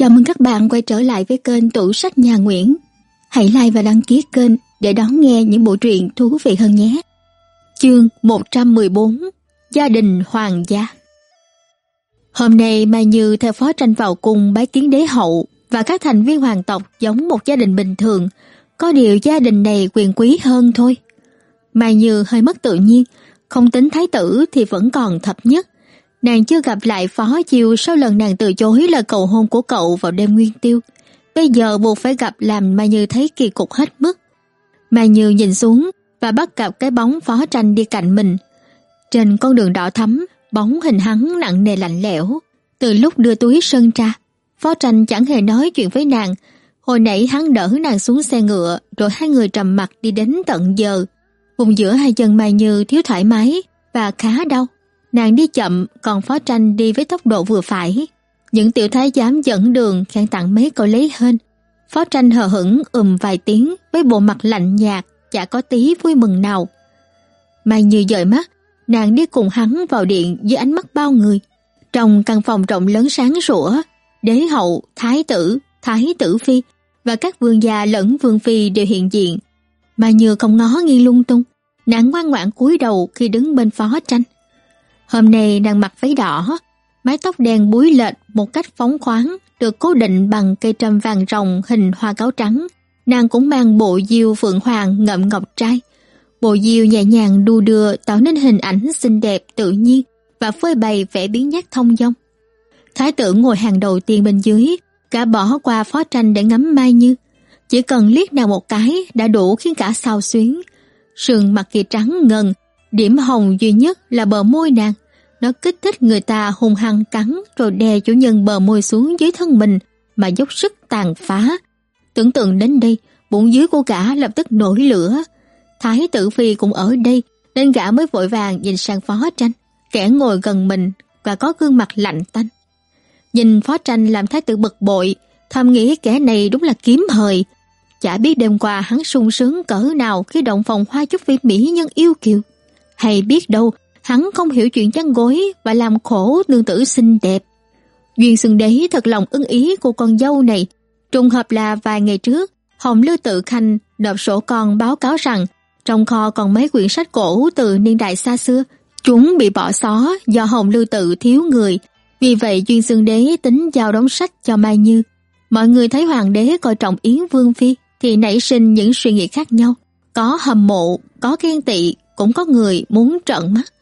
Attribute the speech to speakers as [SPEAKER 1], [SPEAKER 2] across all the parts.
[SPEAKER 1] Chào mừng các bạn quay trở lại với kênh Tủ sách Nhà Nguyễn. Hãy like và đăng ký kênh để đón nghe những bộ truyện thú vị hơn nhé. Chương 114 Gia đình Hoàng gia Hôm nay Mai Như theo phó tranh vào cung bái kiến đế hậu và các thành viên hoàng tộc giống một gia đình bình thường, có điều gia đình này quyền quý hơn thôi. Mai Như hơi mất tự nhiên, không tính thái tử thì vẫn còn thập nhất. Nàng chưa gặp lại Phó Chiêu sau lần nàng từ chối là cầu hôn của cậu vào đêm nguyên tiêu. Bây giờ buộc phải gặp làm Mai Như thấy kỳ cục hết mức. Mai Như nhìn xuống và bắt gặp cái bóng Phó Tranh đi cạnh mình. Trên con đường đỏ thắm, bóng hình hắn nặng nề lạnh lẽo. Từ lúc đưa túi sơn ra Phó Tranh chẳng hề nói chuyện với nàng. Hồi nãy hắn đỡ nàng xuống xe ngựa, rồi hai người trầm mặt đi đến tận giờ. Vùng giữa hai chân Mai Như thiếu thoải mái và khá đau. Nàng đi chậm, còn Phó Tranh đi với tốc độ vừa phải. Những tiểu thái giám dẫn đường khen tặng mấy câu lấy hên. Phó Tranh hờ hững ùm vài tiếng với bộ mặt lạnh nhạt, chả có tí vui mừng nào. Mai Như dời mắt, nàng đi cùng hắn vào điện dưới ánh mắt bao người. Trong căn phòng rộng lớn sáng sủa, đế hậu, thái tử, thái tử phi và các vương gia lẫn vương phi đều hiện diện. Mai Như không ngó nghiêng lung tung, nàng ngoan ngoãn cúi đầu khi đứng bên phó tranh. Hôm nay nàng mặc váy đỏ, mái tóc đen búi lệch một cách phóng khoáng, được cố định bằng cây trâm vàng rồng hình hoa cáo trắng. Nàng cũng mang bộ diêu phượng hoàng ngậm ngọc trai. Bộ diêu nhẹ nhàng đu đưa tạo nên hình ảnh xinh đẹp tự nhiên và phơi bày vẻ biến nhát thông dong. Thái tử ngồi hàng đầu tiên bên dưới, cả bỏ qua phó tranh để ngắm Mai Như. Chỉ cần liếc nàng một cái đã đủ khiến cả sao xuyến. Sườn mặt kỳ trắng ngần, điểm hồng duy nhất là bờ môi nàng. Nó kích thích người ta hung hăng cắn rồi đè chủ nhân bờ môi xuống dưới thân mình mà dốc sức tàn phá. Tưởng tượng đến đây, bụng dưới của gã lập tức nổi lửa. Thái tử phi cũng ở đây nên gã mới vội vàng nhìn sang phó tranh, kẻ ngồi gần mình và có gương mặt lạnh tanh. Nhìn phó tranh làm thái tử bực bội, thầm nghĩ kẻ này đúng là kiếm hời. Chả biết đêm qua hắn sung sướng cỡ nào khi động phòng hoa chút vị mỹ nhân yêu kiều. Hay biết đâu hắn không hiểu chuyện chăn gối và làm khổ nương tử xinh đẹp. Duyên Xuân Đế thật lòng ưng ý của con dâu này. Trùng hợp là vài ngày trước, Hồng Lưu Tự Khanh nộp sổ con báo cáo rằng trong kho còn mấy quyển sách cổ từ niên đại xa xưa. Chúng bị bỏ xó do Hồng Lưu Tự thiếu người. Vì vậy Duyên Xuân Đế tính giao đóng sách cho Mai Như. Mọi người thấy Hoàng đế coi trọng Yến Vương Phi thì nảy sinh những suy nghĩ khác nhau. Có hâm mộ, có ghen tị, cũng có người muốn trợn mắt.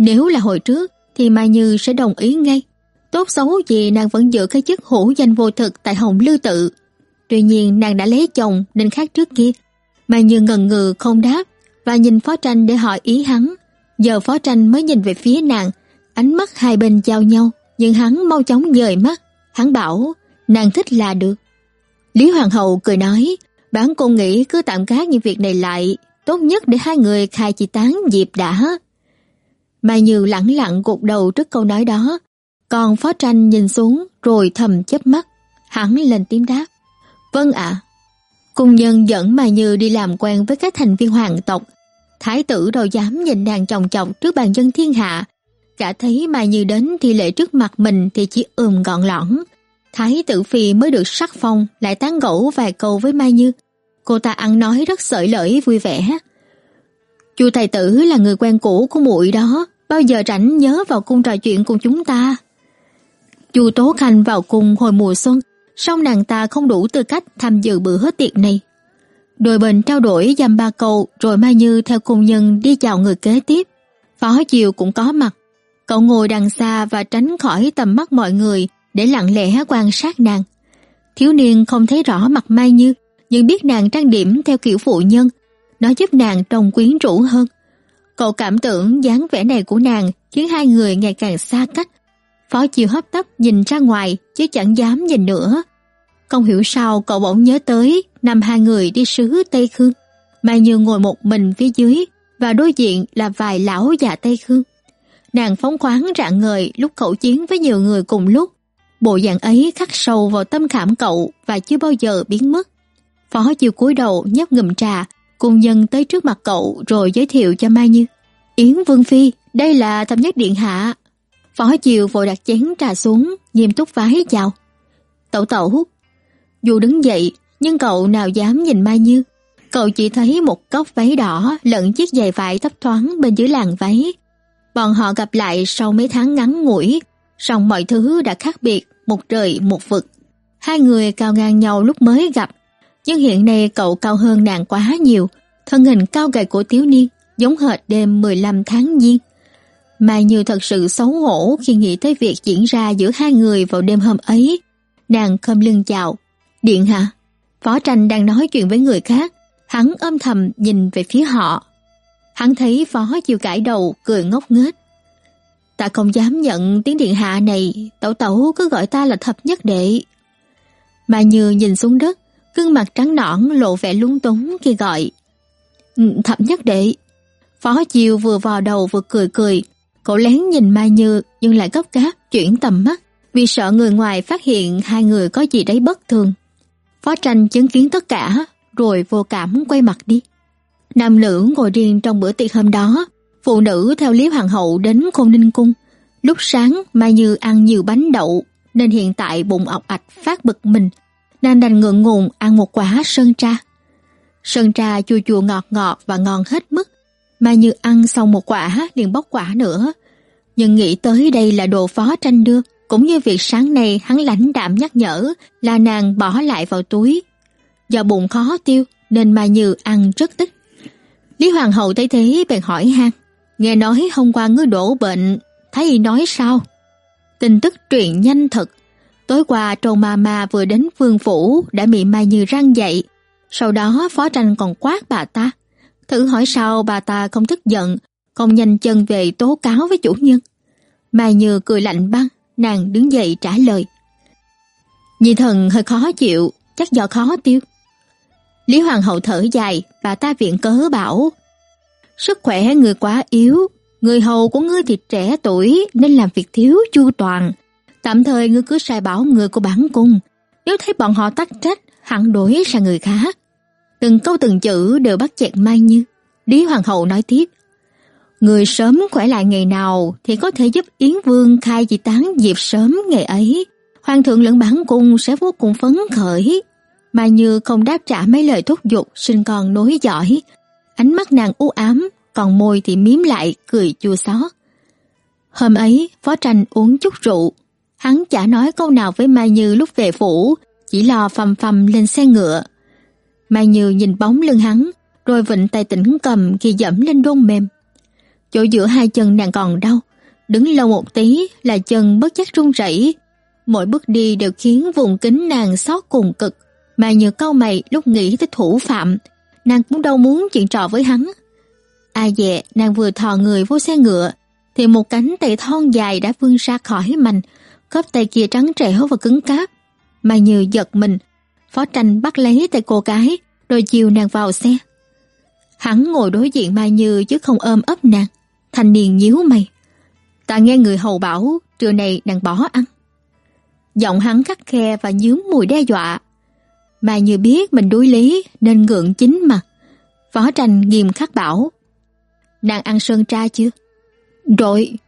[SPEAKER 1] Nếu là hồi trước thì Mai Như sẽ đồng ý ngay. Tốt xấu gì nàng vẫn giữ cái chức hữu danh vô thực tại Hồng Lưu Tự. Tuy nhiên nàng đã lấy chồng nên khác trước kia. Mai Như ngần ngừ không đáp và nhìn Phó Tranh để hỏi ý hắn. Giờ Phó Tranh mới nhìn về phía nàng, ánh mắt hai bên giao nhau, nhưng hắn mau chóng dời mắt. Hắn bảo, nàng thích là được. Lý Hoàng hậu cười nói, bản cung nghĩ cứ tạm gác những việc này lại, tốt nhất để hai người khai chỉ tán dịp đã. Mai Như lẳng lặng gục đầu trước câu nói đó, còn Phó Tranh nhìn xuống rồi thầm chớp mắt, hắn lên tiếng đáp. Vâng ạ. Cung nhân dẫn Mai Như đi làm quen với các thành viên hoàng tộc. Thái tử đâu dám nhìn nàng chồng chọc trước bàn dân thiên hạ. Cả thấy Mai Như đến thì lệ trước mặt mình thì chỉ ườm gọn lõn. Thái tử phi mới được sắc phong lại tán gẫu vài câu với Mai Như. Cô ta ăn nói rất sợi lợi vui vẻ. Chu thầy tử là người quen cũ của muội đó, bao giờ rảnh nhớ vào cung trò chuyện cùng chúng ta. Chu Tố Khanh vào cung hồi mùa xuân, song nàng ta không đủ tư cách tham dự bữa hết tiệc này. Đôi bên trao đổi dăm ba câu rồi Mai Như theo cung nhân đi chào người kế tiếp. Phó Chiều cũng có mặt. Cậu ngồi đằng xa và tránh khỏi tầm mắt mọi người để lặng lẽ quan sát nàng. Thiếu niên không thấy rõ mặt Mai Như, nhưng biết nàng trang điểm theo kiểu phụ nhân. Nó giúp nàng trông quyến rũ hơn. Cậu cảm tưởng dáng vẻ này của nàng khiến hai người ngày càng xa cách. Phó Chiều hấp tấp nhìn ra ngoài chứ chẳng dám nhìn nữa. Không hiểu sao cậu bỗng nhớ tới năm hai người đi sứ Tây Khương. Mai Như ngồi một mình phía dưới và đối diện là vài lão già Tây Khương. Nàng phóng khoáng rạng ngời lúc cậu chiến với nhiều người cùng lúc. Bộ dạng ấy khắc sâu vào tâm khảm cậu và chưa bao giờ biến mất. Phó Chiều cúi đầu nhấp ngụm trà, cung nhân tới trước mặt cậu rồi giới thiệu cho Mai Như. Yến Vương Phi, đây là thập nhất điện hạ. Phó Chiều vội đặt chén trà xuống, nghiêm túc vái chào. Tẩu tẩu. Dù đứng dậy, nhưng cậu nào dám nhìn Mai Như. Cậu chỉ thấy một góc váy đỏ lẫn chiếc giày vải thấp thoáng bên dưới làn váy. Bọn họ gặp lại sau mấy tháng ngắn ngủi, song mọi thứ đã khác biệt, một trời một vực. Hai người cao ngang nhau lúc mới gặp, nhưng hiện nay cậu cao hơn nàng quá nhiều, thân hình cao gầy của thiếu niên, giống hệt đêm 15 tháng giêng. Mai Như thật sự xấu hổ khi nghĩ tới việc diễn ra giữa hai người vào đêm hôm ấy. Nàng khom lưng chào. Điện hạ. Phó tranh đang nói chuyện với người khác. Hắn âm thầm nhìn về phía họ. Hắn thấy phó chiều cãi đầu, cười ngốc nghếch. Ta không dám nhận tiếng điện hạ này, tẩu tẩu cứ gọi ta là thập nhất đệ. Mai Như nhìn xuống đất, gương mặt trắng nõn lộ vẻ lung túng khi gọi. Ừ, Thập nhất đệ. Phó Chiêu vừa vò đầu vừa cười cười, cậu lén nhìn Mai Như nhưng lại gấp gáp chuyển tầm mắt vì sợ người ngoài phát hiện hai người có gì đấy bất thường. Phó Tranh chứng kiến tất cả rồi vô cảm quay mặt đi. Nam nữ ngồi riêng trong bữa tiệc hôm đó, phụ nữ theo Lý Hoàng hậu đến khôn Ninh cung. Lúc sáng Mai Như ăn nhiều bánh đậu nên hiện tại bụng ọc ạch phát bực mình, nàng đành ngượng ngùng ăn một quả sơn tra. Sơn tra chua chua ngọt ngọt và ngon hết mức, mà như ăn xong một quả liền bóc quả nữa. Nhưng nghĩ tới đây là đồ phó tranh đưa, cũng như việc sáng nay hắn lãnh đạm nhắc nhở là nàng bỏ lại vào túi. Do bụng khó tiêu nên Mai Như ăn rất ít. Lý Hoàng hậu thấy thế bèn hỏi han, nghe nói hôm qua ngư đổ bệnh, thấy nói sao? Tin tức truyền nhanh thật. Tối qua trồn Ma Ma vừa đến vương phủ đã bị Mai Như răng dậy. Sau đó phó tranh còn quát bà ta. Thử hỏi sao bà ta không tức giận, không nhanh chân về tố cáo với chủ nhân. Mai Như cười lạnh băng, nàng đứng dậy trả lời. Nhi thần hơi khó chịu, chắc do khó tiêu. Lý Hoàng hậu thở dài, bà ta viện cớ bảo. Sức khỏe người quá yếu, Người hầu của ngươi thì trẻ tuổi nên làm việc thiếu chu toàn. Tạm thời ngươi cứ sai bảo người của bản cung. Nếu thấy bọn họ tắc trách, hẳn đổi sang người khác. Từng câu từng chữ đều bắt chẹt Mai Như. Lý Hoàng hậu nói tiếp. Người sớm khỏe lại ngày nào thì có thể giúp Yến Vương khai di tán dịp sớm ngày ấy. Hoàng thượng lẫn bản cung sẽ vô cùng phấn khởi. Mai Như không đáp trả mấy lời thúc giục sinh con nối giỏi. Ánh mắt nàng u ám còn môi thì miếm lại cười chua xót. Hôm ấy, Phó Tranh uống chút rượu, hắn chả nói câu nào với Mai Như lúc về phủ, chỉ lo phầm phầm lên xe ngựa. Mai Như nhìn bóng lưng hắn, rồi vịnh tay tỉnh cầm khi dẫm lên đôn mềm. Chỗ giữa hai chân nàng còn đau, đứng lâu một tí là chân bất giác run rẩy. Mỗi bước đi đều khiến vùng kính nàng xót cùng cực. Mai Như câu mày lúc nghĩ tới thủ phạm, nàng cũng đâu muốn chuyện trò với hắn, à dè nàng vừa thò người vô xe ngựa thì một cánh tay thon dài đã vươn ra khỏi mành, khớp tay kia trắng trẻo và cứng cáp. mai như giật mình, phó tranh bắt lấy tay cô gái rồi chiều nàng vào xe. Hắn ngồi đối diện Mai Như chứ không ôm ấp nàng. Thanh niên nhíu mày. Ta nghe người hầu bảo trưa này nàng bỏ ăn. Giọng hắn khắc khe và nhướng mùi đe dọa. Mai Như biết mình đối lý nên ngượng chính mặt. Phó tranh nghiêm khắc bảo. Nàng ăn sơn tra chưa? Rồi.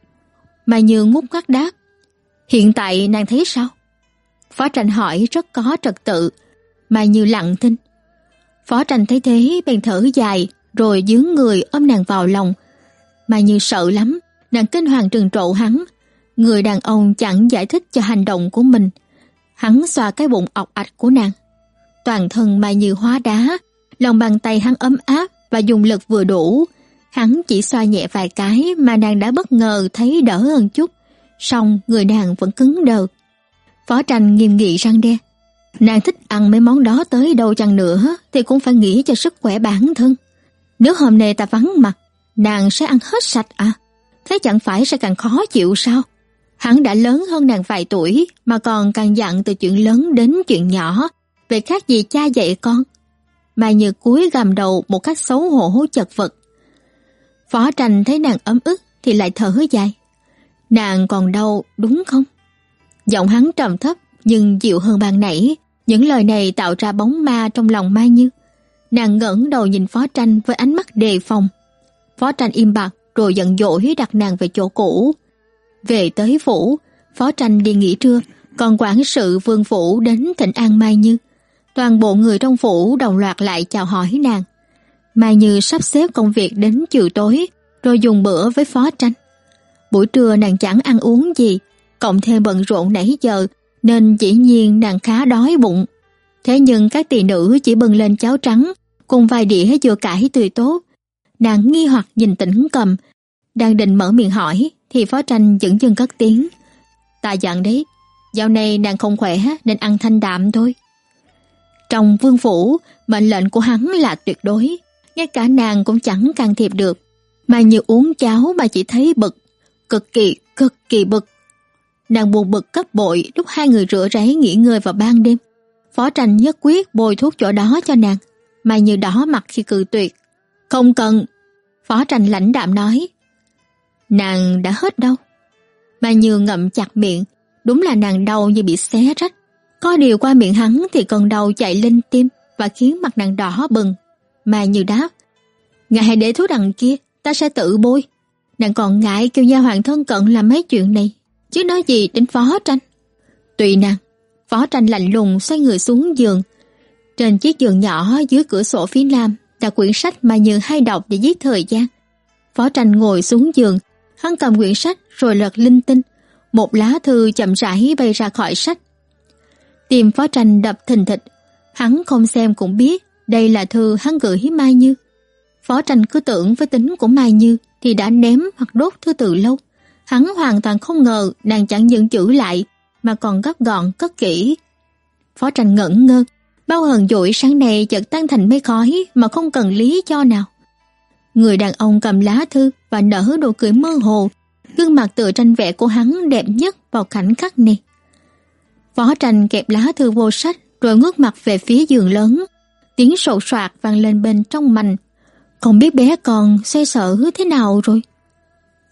[SPEAKER 1] Mai Như ngút ngắt đáp. Hiện tại nàng thấy sao? Phó tranh hỏi rất có trật tự. mà Như lặng thinh. Phó tranh thấy thế bèn thở dài rồi dướng người ôm nàng vào lòng. Mà Như sợ lắm, nàng kinh hoàng trừng trộ hắn. Người đàn ông chẳng giải thích cho hành động của mình. Hắn xoa cái bụng ọc ạch của nàng. Toàn thân Mai Như hóa đá, lòng bàn tay hắn ấm áp và dùng lực vừa đủ, Hắn chỉ xoa nhẹ vài cái mà nàng đã bất ngờ thấy đỡ hơn chút, song người nàng vẫn cứng đờ. Phó tranh nghiêm nghị răng đe. Nàng thích ăn mấy món đó tới đâu chăng nữa thì cũng phải nghĩ cho sức khỏe bản thân. Nếu hôm nay ta vắng mặt, nàng sẽ ăn hết sạch à? Thế chẳng phải sẽ càng khó chịu sao? Hắn đã lớn hơn nàng vài tuổi mà còn càng dặn từ chuyện lớn đến chuyện nhỏ, về khác gì cha dạy con. Mà như cúi gầm đầu một cách xấu hổ chật vật. Phó tranh thấy nàng ấm ức thì lại thở dài. Nàng còn đau đúng không? Giọng hắn trầm thấp nhưng dịu hơn ban nãy. Những lời này tạo ra bóng ma trong lòng Mai Như. Nàng ngẩng đầu nhìn Phó Tranh với ánh mắt đề phòng. Phó Tranh im bặt rồi giận dỗi đặt nàng về chỗ cũ. Về tới phủ, Phó Tranh đi nghỉ trưa còn quản sự vương phủ đến thịnh an Mai Như. Toàn bộ người trong phủ đồng loạt lại chào hỏi nàng. Mai Như sắp xếp công việc đến chiều tối, rồi dùng bữa với phó tranh. Buổi trưa nàng chẳng ăn uống gì, cộng thêm bận rộn nãy giờ, nên dĩ nhiên nàng khá đói bụng. Thế nhưng các tỳ nữ chỉ bưng lên cháo trắng, cùng vài đĩa dừa cải tươi tốt. Nàng nghi hoặc nhìn tỉnh cầm, đang định mở miệng hỏi, thì phó tranh dững dưng cất tiếng. Ta dặn đấy, dạo này nàng không khỏe nên ăn thanh đạm thôi. Trong vương phủ, mệnh lệnh của hắn là tuyệt đối, ngay cả nàng cũng chẳng can thiệp được, mà như uống cháo mà chỉ thấy bực, cực kỳ, cực kỳ bực. Nàng buồn bực cấp bội lúc hai người rửa ráy nghỉ ngơi vào ban đêm. Phó tranh nhất quyết bôi thuốc chỗ đó cho nàng, mà như đỏ mặt khi cự tuyệt. Không cần. Phó tranh lãnh đạm nói. Nàng đã hết đâu. Mà như ngậm chặt miệng, đúng là nàng đau như bị xé rách. Có điều qua miệng hắn thì cơn đau chạy lên tim và khiến mặt nàng đỏ bừng. Mà như đáp, ngài hãy để thuốc đằng kia, ta sẽ tự bôi. Nàng còn ngại kêu nha hoàng thân cận làm mấy chuyện này, chứ nói gì đến phó tranh. Tùy nàng, phó tranh lạnh lùng xoay người xuống giường. Trên chiếc giường nhỏ dưới cửa sổ phía nam là quyển sách mà nhường hay đọc để giết thời gian. Phó tranh ngồi xuống giường, hắn cầm quyển sách rồi lật linh tinh. Một lá thư chậm rãi bay ra khỏi sách. tìm phó tranh đập thình thịch. Hắn không xem cũng biết đây là thư hắn gửi Mai Như. Phó tranh cứ tưởng với tính của Mai Như thì đã ném hoặc đốt thư từ lâu. Hắn hoàn toàn không ngờ nàng chẳng những chữ lại mà còn gấp gọn cất kỹ. Phó tranh ngẩn ngơ, bao hờn dỗi sáng nay chợt tan thành mây khói mà không cần lý cho nào. Người đàn ông cầm lá thư và nở nụ cười mơ hồ, gương mặt tựa tranh vẽ của hắn đẹp nhất vào khoảnh khắc này. Phó tranh kẹp lá thư vô sách rồi ngước mặt về phía giường lớn. Tiếng sột soạt vang lên bên trong mành. Không biết bé con xoay sở thế nào rồi.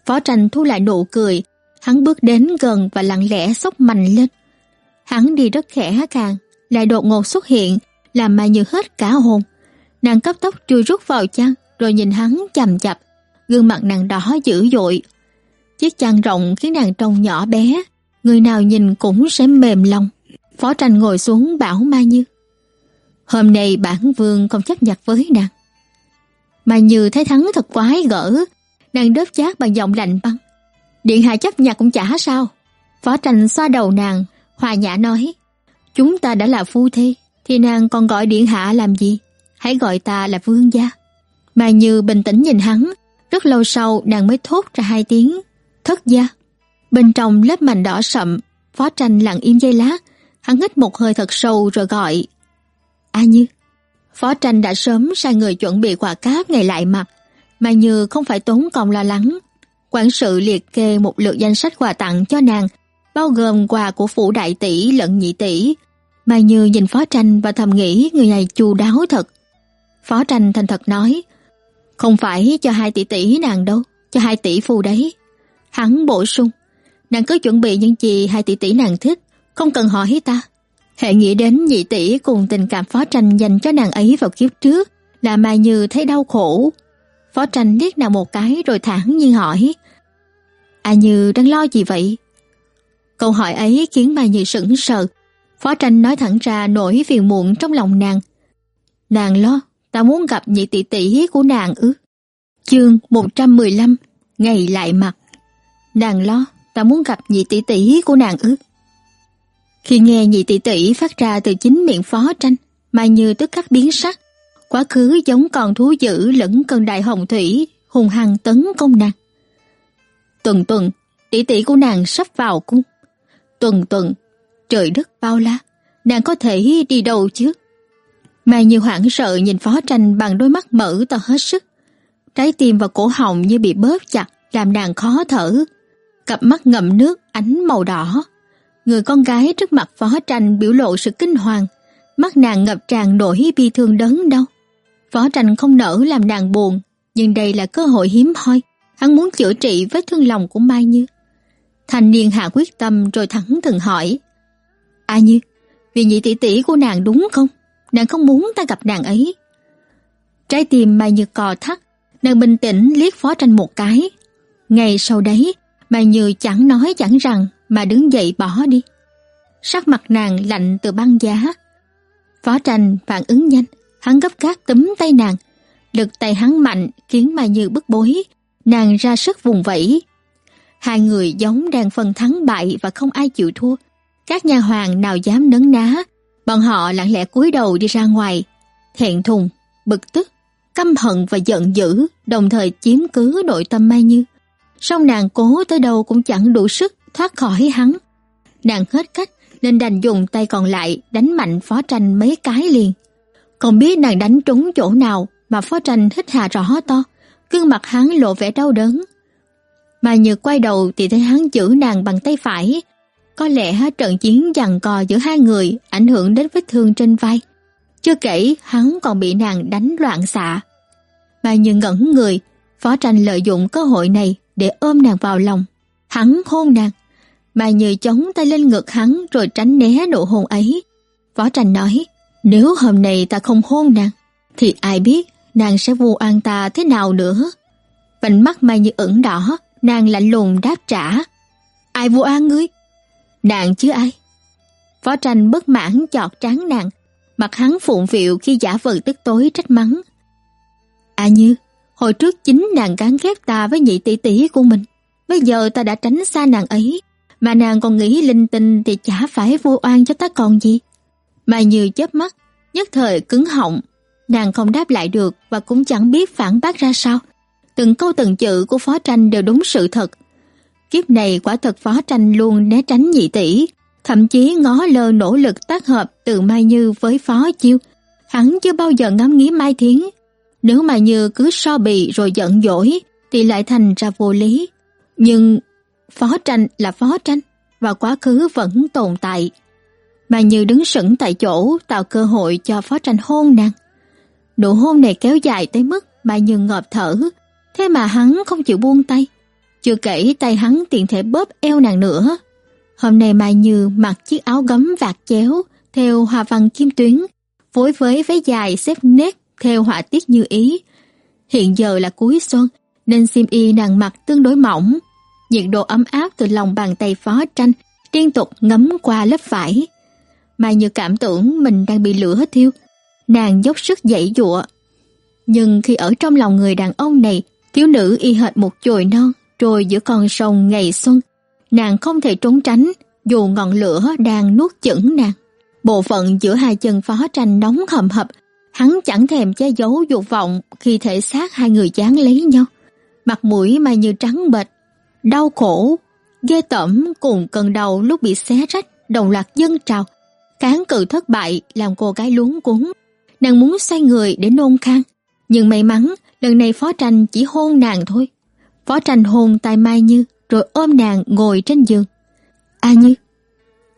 [SPEAKER 1] Phó tranh thu lại nụ cười, hắn bước đến gần và lặng lẽ xốc mạnh lên. Hắn đi rất khẽ càng, lại đột ngột xuất hiện, làm mà Như hết cả hồn. Nàng cấp tóc chui rút vào chăn, rồi nhìn hắn chầm chập, gương mặt nàng đỏ dữ dội. Chiếc chăn rộng khiến nàng trông nhỏ bé, người nào nhìn cũng sẽ mềm lòng. Phó tranh ngồi xuống bảo ma Như. Hôm nay bản vương không chấp nhặt với nàng mà Như thấy thắng thật quái gở, nàng đớp chát bằng giọng lạnh băng. Điện hạ chấp nhặt cũng chả sao. Phó tranh xoa đầu nàng, hòa nhã nói. Chúng ta đã là phu thê, thì nàng còn gọi điện hạ làm gì? Hãy gọi ta là vương gia. Mà Như bình tĩnh nhìn hắn, rất lâu sau nàng mới thốt ra hai tiếng. Thất gia. Bên trong lớp mành đỏ sậm, phó tranh lặng im giây lát, hắn hít một hơi thật sâu rồi gọi. A Như. Phó tranh đã sớm sai người chuẩn bị quà cáp ngày lại mặt, mà Như không phải tốn công lo lắng. Quản sự liệt kê một lượt danh sách quà tặng cho nàng, bao gồm quà của phủ đại tỷ lẫn nhị tỷ. Mai Như nhìn Phó Tranh và thầm nghĩ người này chu đáo thật. Phó Tranh thành thật nói, không phải cho hai tỷ tỷ nàng đâu, cho hai tỷ phu đấy. Hắn bổ sung, nàng cứ chuẩn bị những gì hai tỷ tỷ nàng thích, không cần hỏi ta. Hệ nghĩ đến nhị tỷ cùng tình cảm Phó Tranh dành cho nàng ấy vào kiếp trước, là Mai Như thấy đau khổ. Phó Tranh liếc nàng một cái rồi thẳng nhiên hỏi, A Như đang lo gì vậy? Câu hỏi ấy khiến Mai Như sững sờ. Phó Tranh nói thẳng ra nỗi phiền muộn trong lòng nàng. Nàng lo, ta muốn gặp nhị tỷ tỷ của nàng ư. Chương 115 Ngày lại mặt Nàng lo, ta muốn gặp nhị tỷ tỷ của nàng ư. Khi nghe nhị tỷ tỷ phát ra từ chính miệng phó tranh, Mai Như tức khắc biến sắc. Quá khứ giống con thú dữ lẫn cơn đại hồng thủy, hùng hăng tấn công nàng. Tuần tuần, tỷ tỷ của nàng sắp vào cung. Tuần tuần, trời đất bao la, nàng có thể đi đâu chứ? Mai Như hoảng sợ nhìn phó tranh bằng đôi mắt mở to hết sức. Trái tim và cổ họng như bị bóp chặt, làm nàng khó thở. Cặp mắt ngậm nước, ánh màu đỏ. Người con gái trước mặt phó tranh biểu lộ sự kinh hoàng. Mắt nàng ngập tràn nỗi bi thương đớn đau. Phó tranh không nỡ làm nàng buồn, nhưng đây là cơ hội hiếm hoi. Hắn muốn chữa trị vết thương lòng của Mai Như. Thanh niên hạ quyết tâm rồi thẳng thừng hỏi. A Như, vì nhị tỷ tỷ của nàng đúng không? Nàng không muốn ta gặp nàng ấy. Trái tim Mai Như cò thắt, nàng bình tĩnh liếc phó tranh một cái. Ngày sau đấy, Mai Như chẳng nói chẳng rằng mà đứng dậy bỏ đi. sắc mặt nàng lạnh từ băng giá. Phó tranh phản ứng nhanh, hắn gấp gáp túm tay nàng, lực tay hắn mạnh khiến Mai Như bức bối, nàng ra sức vùng vẫy. Hai người giống đang phân thắng bại và không ai chịu thua. Các nhà hoàng nào dám nấn ná, bọn họ lặng lẽ cúi đầu đi ra ngoài, thẹn thùng, bực tức, căm hận và giận dữ, đồng thời chiếm cứ nội tâm Mai Như. Song nàng cố tới đâu cũng chẳng đủ sức thoát khỏi hắn. Nàng hết cách nên đành dùng tay còn lại đánh mạnh phó tranh mấy cái liền. Không biết nàng đánh trúng chỗ nào mà phó tranh hít hà rõ to, gương mặt hắn lộ vẻ đau đớn. Mà nhược quay đầu thì thấy hắn giữ nàng bằng tay phải. Có lẽ trận chiến giằng cò giữa hai người ảnh hưởng đến vết thương trên vai. Chưa kể hắn còn bị nàng đánh loạn xạ. Mà như ngẩn người, phó tranh lợi dụng cơ hội này để ôm nàng vào lòng. Hắn hôn nàng, mà như chống tay lên ngực hắn rồi tránh né nụ hôn ấy. Phó tranh nói, nếu hôm nay ta không hôn nàng, thì ai biết nàng sẽ vu oan ta thế nào nữa. Vành mắt Mai Như ửng đỏ, nàng lạnh lùng đáp trả. Ai vu oan ngươi? Nàng chứ ai? Phó tranh bất mãn chọt tráng nàng, mặt hắn phụng phịu khi giả vờ tức tối trách mắng. À như, hồi trước chính nàng gán ghép ta với nhị tỷ tỷ của mình. Bây giờ ta đã tránh xa nàng ấy, mà nàng còn nghĩ linh tinh thì chả phải vô oan cho ta còn gì. Mà như chớp mắt, nhất thời cứng họng, nàng không đáp lại được và cũng chẳng biết phản bác ra sao. Từng câu từng chữ của phó tranh đều đúng sự thật. Kiếp này quả thật phó tranh luôn né tránh nhị tỷ, thậm chí ngó lơ nỗ lực tác hợp từ Mai Như với phó chiêu. Hắn chưa bao giờ ngắm nghĩ Mai Thiến. Nếu Mai Như cứ so bì rồi giận dỗi thì lại thành ra vô lý. Nhưng phó tranh là phó tranh và quá khứ vẫn tồn tại. Mà Như đứng sững tại chỗ tạo cơ hội cho phó tranh hôn nàng. Nụ hôn này kéo dài tới mức mà Như ngợp thở, thế mà hắn không chịu buông tay. Chưa kể tay hắn tiện thể bóp eo nàng nữa. Hôm nay Mai Như mặc chiếc áo gấm vạt chéo theo hoa văn kim tuyến, phối với váy dài xếp nét theo họa tiết như ý. Hiện giờ là cuối xuân, nên xiêm y nàng mặc tương đối mỏng. Nhiệt độ ấm áp từ lòng bàn tay phó tranh liên tục ngấm qua lớp vải. Mai Như cảm tưởng mình đang bị lửa thiêu, nàng dốc sức dãy dụa. Nhưng khi ở trong lòng người đàn ông này, thiếu nữ y hệt một chồi non trôi giữa con sông ngày xuân, nàng không thể trốn tránh dù ngọn lửa đang nuốt chửng nàng. Bộ phận giữa hai chân phó tranh nóng hầm hập, hắn chẳng thèm che giấu dục vọng khi thể xác hai người chán lấy nhau. Mặt mũi mà như trắng bệch, đau khổ, ghê tởm cùng cơn đau lúc bị xé rách đồng loạt dâng trào. Kháng cự thất bại làm cô gái luống cuống, nàng muốn xoay người để nôn khan. Nhưng may mắn, lần này Phó Tranh chỉ hôn nàng thôi. Phó Tranh hôn tay Mai Như, rồi ôm nàng ngồi trên giường. A Như.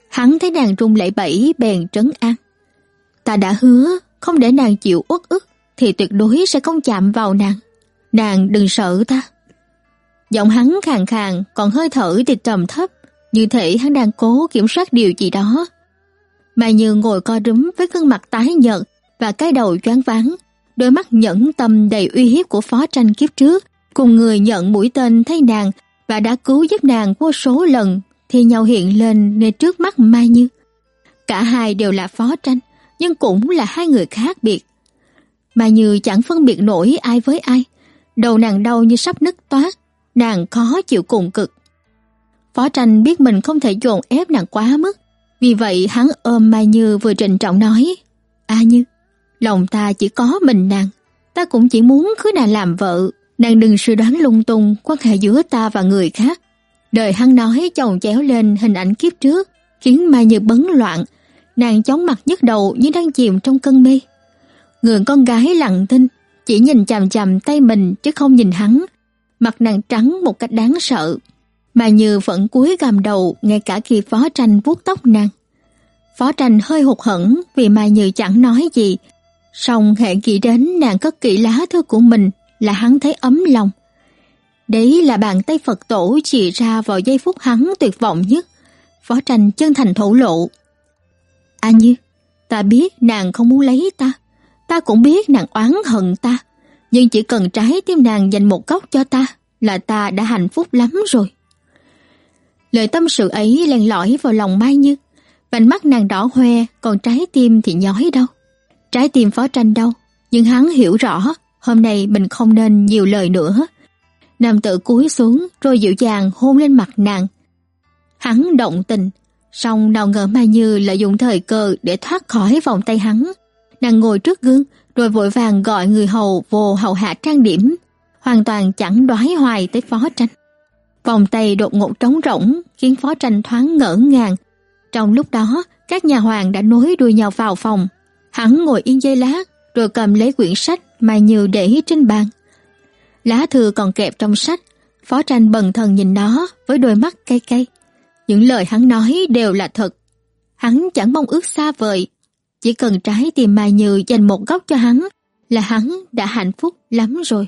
[SPEAKER 1] Hắn thấy nàng run lẩy bẩy bèn trấn an. Ta đã hứa, không để nàng chịu uất ức, thì tuyệt đối sẽ không chạm vào nàng. Nàng đừng sợ ta. Giọng hắn khàn khàn, còn hơi thở thì trầm thấp, như thể hắn đang cố kiểm soát điều gì đó. Mai Như ngồi co rúm với gương mặt tái nhợt, và cái đầu choáng váng, đôi mắt nhẫn tâm đầy uy hiếp của phó tranh kiếp trước, cùng người nhận mũi tên thay nàng và đã cứu giúp nàng vô số lần thì nhau hiện lên ngay trước mắt Mai Như. Cả hai đều là phó tranh, nhưng cũng là hai người khác biệt. Mai Như chẳng phân biệt nổi ai với ai, đầu nàng đau như sắp nứt toát, nàng khó chịu cùng cực. Phó tranh biết mình không thể dồn ép nàng quá mức, vì vậy hắn ôm Mai Như vừa trịnh trọng nói, A Như, Lòng ta chỉ có mình nàng, ta cũng chỉ muốn cưới nàng làm vợ, nàng đừng suy đoán lung tung quan hệ giữa ta và người khác. Đời hắn nói chồng chéo lên hình ảnh kiếp trước, khiến Mai Như bấn loạn, nàng chóng mặt nhức đầu như đang chìm trong cơn mê. Người con gái lặng thinh, chỉ nhìn chằm chằm tay mình chứ không nhìn hắn, mặt nàng trắng một cách đáng sợ. Mà Như vẫn cúi gằm đầu ngay cả khi phó tranh vuốt tóc nàng. Phó tranh hơi hụt hẫng vì Mai Như chẳng nói gì, Song hệ nghĩ đến nàng cất kỹ lá thư của mình là hắn thấy ấm lòng. Đấy là bàn tay Phật tổ chỉ ra vào giây phút hắn tuyệt vọng nhất. Phó tranh chân thành thổ lộ. A Như, ta biết nàng không muốn lấy ta. Ta cũng biết nàng oán hận ta. Nhưng chỉ cần trái tim nàng dành một góc cho ta là ta đã hạnh phúc lắm rồi. Lời tâm sự ấy len lỏi vào lòng Mai Như. Vành mắt nàng đỏ hoe, còn trái tim thì nhói đâu. Trái tim phó tranh đâu, nhưng hắn hiểu rõ, hôm nay mình không nên nhiều lời nữa. Nam tử cúi xuống rồi dịu dàng hôn lên mặt nàng. Hắn động tình, song nào ngờ Mai Như lại dùng thời cơ để thoát khỏi vòng tay hắn. Nàng ngồi trước gương, rồi vội vàng gọi người hầu vô hầu hạ trang điểm, hoàn toàn chẳng đoái hoài tới phó tranh. Vòng tay đột ngột trống rỗng khiến phó tranh thoáng ngỡ ngàng. Trong lúc đó, các nhà hoàng đã nối đuôi nhau vào phòng. Hắn ngồi yên dây lát, rồi cầm lấy quyển sách mà Như để trên bàn. Lá thư còn kẹp trong sách, phó tranh bần thần nhìn nó với đôi mắt cay cay. Những lời hắn nói đều là thật. Hắn chẳng mong ước xa vời, chỉ cần trái tim Mai Như dành một góc cho hắn là hắn đã hạnh phúc lắm rồi.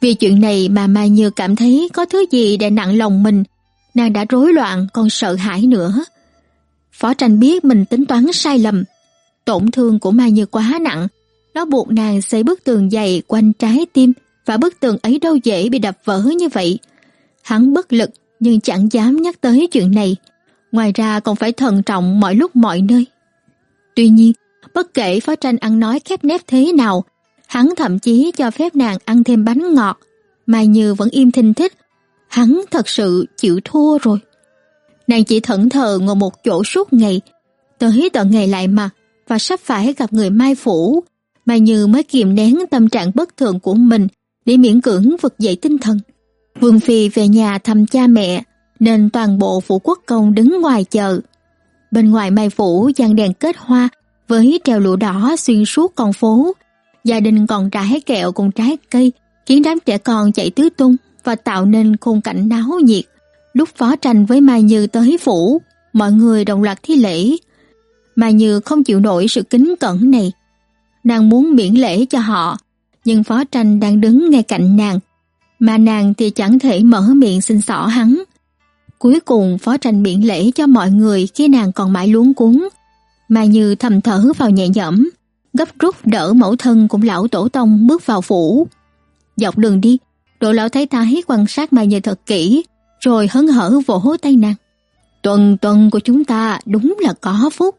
[SPEAKER 1] Vì chuyện này mà Mai Như cảm thấy có thứ gì đè nặng lòng mình, nàng đã rối loạn còn sợ hãi nữa. Phó tranh biết mình tính toán sai lầm. Tổn thương của Mai Như quá nặng, nó buộc nàng xây bức tường dày quanh trái tim và bức tường ấy đâu dễ bị đập vỡ như vậy. Hắn bất lực nhưng chẳng dám nhắc tới chuyện này. Ngoài ra còn phải thận trọng mọi lúc mọi nơi. Tuy nhiên, bất kể phó tranh ăn nói khép nép thế nào, hắn thậm chí cho phép nàng ăn thêm bánh ngọt, Mai Như vẫn im thinh thích. Hắn thật sự chịu thua rồi. Nàng chỉ thẫn thờ ngồi một chỗ suốt ngày, tới tận ngày lại mặt và sắp phải gặp người Mai Phủ, Mai Như mới kiềm nén tâm trạng bất thường của mình để miễn cưỡng vực dậy tinh thần. Vương Phi về nhà thăm cha mẹ, nên toàn bộ phủ quốc công đứng ngoài chờ. Bên ngoài Mai Phủ dàn đèn kết hoa với treo lụa đỏ xuyên suốt con phố. Gia đình còn trái kẹo cùng trái cây, khiến đám trẻ con chạy tứ tung và tạo nên khung cảnh náo nhiệt. Lúc phó tranh với Mai Như tới phủ, mọi người đồng loạt thi lễ. Mai Như không chịu nổi sự kính cẩn này. Nàng muốn miễn lễ cho họ, nhưng phó tranh đang đứng ngay cạnh nàng, mà nàng thì chẳng thể mở miệng xin xỏ hắn. Cuối cùng phó tranh miễn lễ cho mọi người khi nàng còn mãi luống cuống, mà như thầm thở vào nhẹ nhõm, gấp rút đỡ mẫu thân cùng lão tổ tông bước vào phủ. Dọc đường đi, Đỗ lão thái thái quan sát Mai Như thật kỹ, rồi hớn hở vỗ tay nàng. Tuần tuần của chúng ta đúng là có phúc.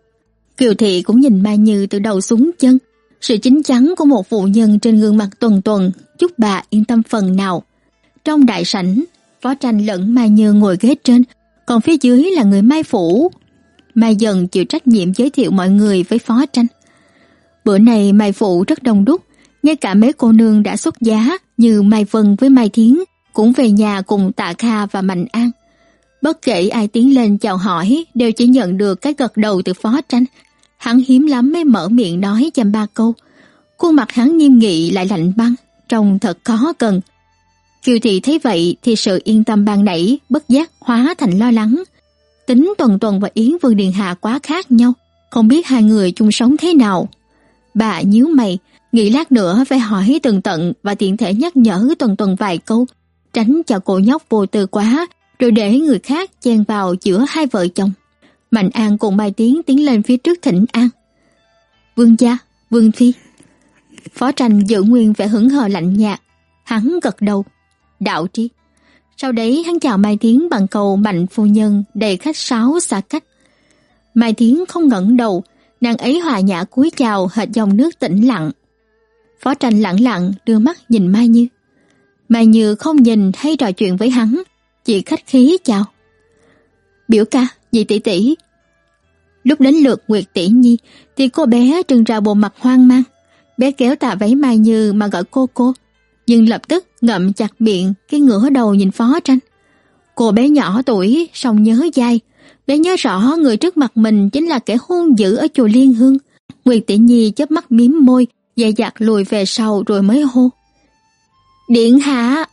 [SPEAKER 1] Kiều thị cũng nhìn Mai Như từ đầu xuống chân, sự chính chắn của một phụ nhân trên gương mặt tuần tuần giúp bà yên tâm phần nào. Trong đại sảnh, Phó Tranh lẫn Mai Như ngồi ghế trên, còn phía dưới là người Mai Phủ. Mai dần chịu trách nhiệm giới thiệu mọi người với Phó Tranh. Bữa này Mai phụ rất đông đúc, ngay cả mấy cô nương đã xuất giá như Mai Vân với Mai Thiến cũng về nhà cùng Tạ Kha và Mạnh An. Bất kể ai tiến lên chào hỏi đều chỉ nhận được cái gật đầu từ Phó Tranh. Hắn hiếm lắm mới mở miệng nói chăm ba câu. Khuôn mặt hắn nghiêm nghị lại lạnh băng, trông thật khó cần. Kiều thị thấy vậy thì sự yên tâm ban nãy bất giác hóa thành lo lắng. Tính Tuần Tuần và Yến Vương Điền Hạ quá khác nhau, không biết hai người chung sống thế nào. Bà nhíu mày, nghĩ lát nữa phải hỏi tường tận và tiện thể nhắc nhở Tuần Tuần vài câu, tránh cho cô nhóc vô tư quá, rồi để người khác chen vào giữa hai vợ chồng. Mạnh An cùng Mai Tiến tiến lên phía trước thỉnh an. Vương gia, Vương Phi. Phó tranh giữ nguyên vẻ hững hờ lạnh nhạt, hắn gật đầu đạo tri. Sau đấy hắn chào Mai Tiến bằng câu mạnh phu nhân đầy khách sáo xa cách. Mai Tiến không ngẩng đầu, nàng ấy hòa nhã cúi chào hệt dòng nước tĩnh lặng. Phó tranh lặng lặng đưa mắt nhìn Mai Như. Mai Như không nhìn hay trò chuyện với hắn, chỉ khách khí chào. Biểu ca, dì tỷ tỷ. Lúc đến lượt Nguyệt tỷ nhi thì cô bé trừng ra bộ mặt hoang mang. Bé kéo tà váy Mai Như mà gọi cô cô nhưng lập tức ngậm chặt miệng cái ngửa đầu nhìn phó tranh. Cô bé nhỏ tuổi song nhớ dai, bé nhớ rõ người trước mặt mình chính là kẻ hôn dữ ở chùa Liên Hương. Nguyệt Tỷ Nhi chớp mắt miếm môi, dè dặt lùi về sau rồi mới hô. Điện hạ!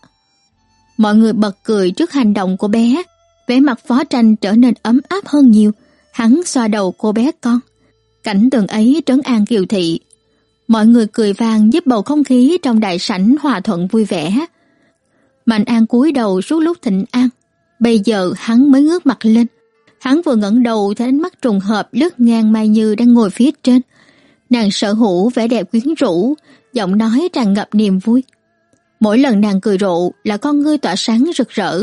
[SPEAKER 1] Mọi người bật cười trước hành động của bé, vẻ mặt phó tranh trở nên ấm áp hơn nhiều, hắn xoa đầu cô bé con. Cảnh tượng ấy trấn an kiều thị, Mọi người cười vang giúp bầu không khí trong đại sảnh hòa thuận vui vẻ. Mạnh An cúi đầu suốt lúc thịnh an. Bây giờ hắn mới ngước mặt lên. Hắn vừa ngẩng đầu thấy ánh mắt trùng hợp lướt ngang Mai Như đang ngồi phía trên. Nàng sở hữu vẻ đẹp quyến rũ, giọng nói tràn ngập niềm vui. Mỗi lần nàng cười rộ là con ngươi tỏa sáng rực rỡ.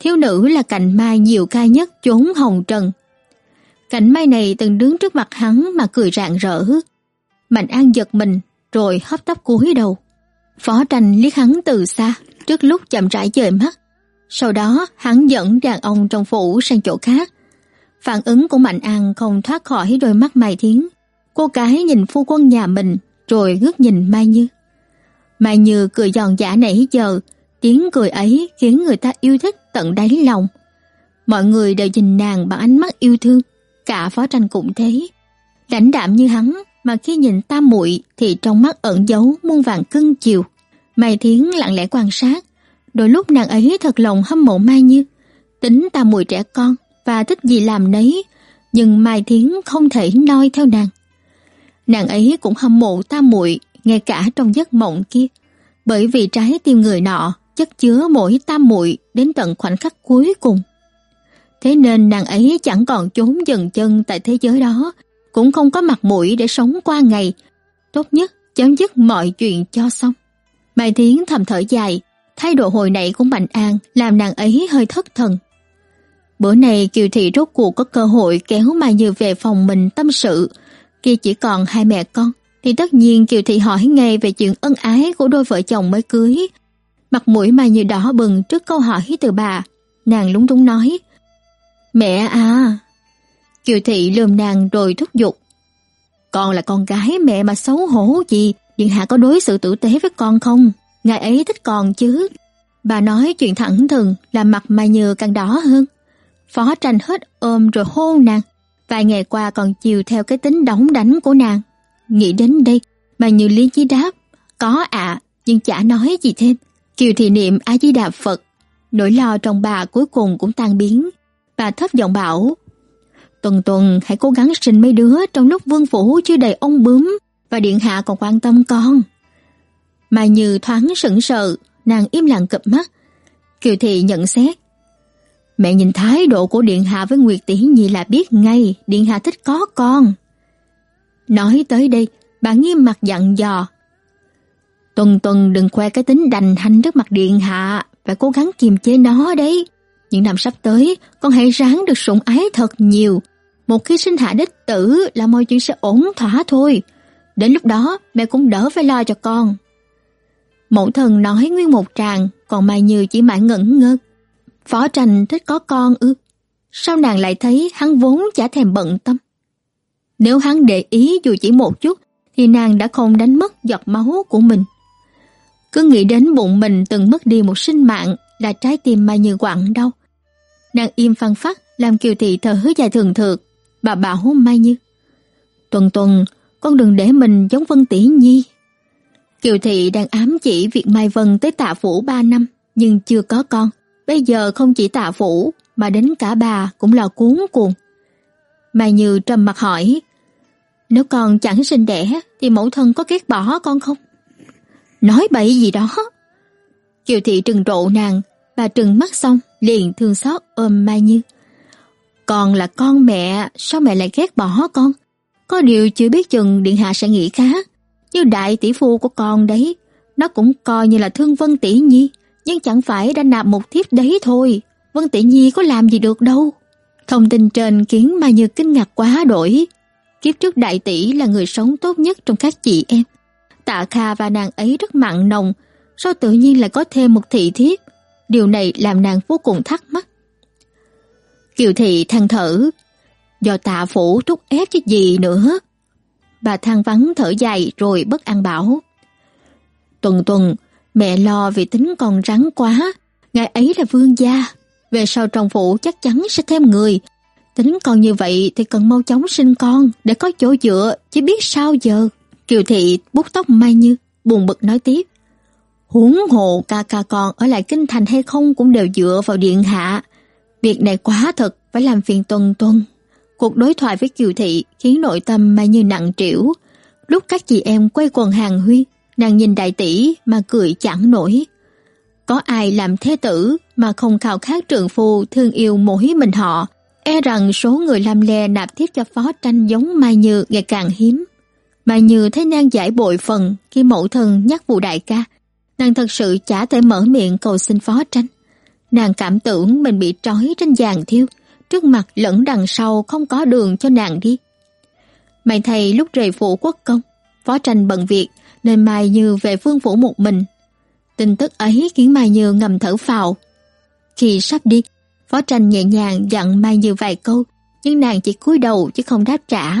[SPEAKER 1] Thiếu nữ là cành mai nhiều ca nhất chốn hồng trần. Cảnh Mai này từng đứng trước mặt hắn mà cười rạng rỡ. Mạnh An giật mình rồi hấp tấp cúi đầu. Phó tranh liếc hắn từ xa, trước lúc chậm rãi dời mắt. Sau đó hắn dẫn đàn ông trong phủ sang chỗ khác. Phản ứng của Mạnh An không thoát khỏi đôi mắt Mai Thiến. Cô gái nhìn phu quân nhà mình rồi ngước nhìn Mai Như. Mai Như cười giòn giả nãy giờ, tiếng cười ấy khiến người ta yêu thích tận đáy lòng. Mọi người đều nhìn nàng bằng ánh mắt yêu thương, cả phó tranh cũng thế. Lãnh đạm như hắn mà khi nhìn tam muội thì trong mắt ẩn giấu muôn vàng cưng chiều. Mai Thiến lặng lẽ quan sát, đôi lúc nàng ấy thật lòng hâm mộ Mai Như. Tính tam muội trẻ con và thích gì làm nấy, nhưng Mai Thiến không thể noi theo nàng. Nàng ấy cũng hâm mộ tam muội ngay cả trong giấc mộng kia, bởi vì trái tim người nọ chất chứa mỗi tam muội đến tận khoảnh khắc cuối cùng. Thế nên nàng ấy chẳng còn trốn dần chân tại thế giới đó, cũng không có mặt mũi để sống qua ngày. Tốt nhất chấm dứt mọi chuyện cho xong. Mai Thiến thầm thở dài, thái độ hồi nãy của Mạnh An làm nàng ấy hơi thất thần. Bữa này Kiều Thị rốt cuộc có cơ hội kéo Mai Như về phòng mình tâm sự. Khi chỉ còn hai mẹ con, thì tất nhiên Kiều Thị hỏi ngay về chuyện ân ái của đôi vợ chồng mới cưới. Mặt mũi Mai Như đỏ bừng trước câu hỏi từ bà. Nàng lúng túng nói, Mẹ à! Kiều Thị lườm nàng rồi thúc giục. Con là con gái mẹ mà xấu hổ gì, Điện Hạ có đối xử tử tế với con không? Ngài ấy thích con chứ. Bà nói chuyện thẳng thừng làm mặt Mai Như càng đỏ hơn. Phó tranh hết ôm rồi hôn nàng. Vài ngày qua còn chiều theo cái tính đóng đánh của nàng. Nghĩ đến đây, Mai Như lý chí đáp. Có ạ, nhưng chả nói gì thêm. Kiều thị niệm A Di Đà Phật. Nỗi lo trong bà cuối cùng cũng tan biến. Bà thấp giọng bảo, Tuần tuần hãy cố gắng sinh mấy đứa trong lúc vương phủ chưa đầy ông bướm và điện hạ còn quan tâm con. Mà như thoáng sững sờ, nàng im lặng cụp mắt. Kiều thị nhận xét. Mẹ nhìn thái độ của điện hạ với Nguyệt tỷ nhi là biết ngay điện hạ thích có con. Nói tới đây, bà nghiêm mặt dặn dò. Tuần tuần đừng khoe cái tính đành hành trước mặt điện hạ, phải cố gắng kiềm chế nó đấy. Những năm sắp tới, con hãy ráng được sủng ái thật nhiều. Một khi sinh hạ đích tử là mọi chuyện sẽ ổn thỏa thôi. Đến lúc đó, mẹ cũng đỡ phải lo cho con. Mẫu thần nói nguyên một tràng, còn Mai Như chỉ mãi ngẩn ngơ. Phó tranh thích có con ư. Sao nàng lại thấy hắn vốn chả thèm bận tâm. Nếu hắn để ý dù chỉ một chút, thì nàng đã không đánh mất giọt máu của mình. Cứ nghĩ đến bụng mình từng mất đi một sinh mạng là trái tim Mai Như quặn đau. Nàng im phăng phát làm Kiều Thị thở hứa dài thường thượt. Bà bảo Mai Như. Tuần tuần, con đừng để mình giống Vân Tỷ Nhi. Kiều Thị đang ám chỉ việc Mai Vân tới tạ phủ ba năm, nhưng chưa có con. Bây giờ không chỉ tạ phủ, mà đến cả bà cũng là cuốn cuồng. Mai Như trầm mặt hỏi, nếu con chẳng sinh đẻ, thì mẫu thân có ghét bỏ con không? Nói bậy gì đó. Kiều Thị trừng rộ nàng, bà trừng mắt xong, liền thương xót ôm Mai Như. Con là con mẹ, sao mẹ lại ghét bỏ con? Có điều chưa biết chừng Điện Hạ sẽ nghĩ khác. Như đại tỷ phu của con đấy, nó cũng coi như là thương Vân Tỷ Nhi, nhưng chẳng phải đã nạp một thiếp đấy thôi. Vân Tỷ Nhi có làm gì được đâu. Thông tin trên khiến Mai Như kinh ngạc quá đổi. Kiếp trước đại tỷ là người sống tốt nhất trong các chị em. Tạ Kha và nàng ấy rất mặn nồng, sao tự nhiên lại có thêm một thị thiếp? Điều này làm nàng vô cùng thắc mắc. Kiều thị than thở, do tạ phủ thúc ép chứ gì nữa. Bà than vắng thở dài rồi bất an bảo. Tuần tuần, mẹ lo vì tính còn rắn quá, ngài ấy là vương gia. Về sau trong phủ chắc chắn sẽ thêm người. Tính còn như vậy thì cần mau chóng sinh con để có chỗ dựa, chứ biết sao giờ. Kiều thị bút tóc Mai Như, buồn bực nói tiếp. Huống hồ ca ca con ở lại kinh thành hay không cũng đều dựa vào điện hạ. Việc này quá thật, phải làm phiền tuần tuần. Cuộc đối thoại với Kiều Thị khiến nội tâm Mai Như nặng trĩu. Lúc các chị em quay quần hàng huyên, nàng nhìn đại tỷ mà cười chẳng nổi. Có ai làm thế tử mà không khao khát trường phu thương yêu mỗi mình họ, e rằng số người làm lè nạp tiếp cho phó tranh giống Mai Như ngày càng hiếm. Mai Như thấy nàng giải bội phần khi mẫu thân nhắc vụ đại ca, nàng thật sự chả thể mở miệng cầu xin phó tranh. Nàng cảm tưởng mình bị trói trên giàn thiêu, trước mặt lẫn đằng sau không có đường cho nàng đi. Mày thầy lúc rời phủ quốc công, phó tranh bận việc nên Mai Như về vương phủ một mình. Tin tức ấy khiến Mai Như ngầm thở phào. Khi sắp đi, phó tranh nhẹ nhàng dặn Mai Như vài câu, nhưng nàng chỉ cúi đầu chứ không đáp trả.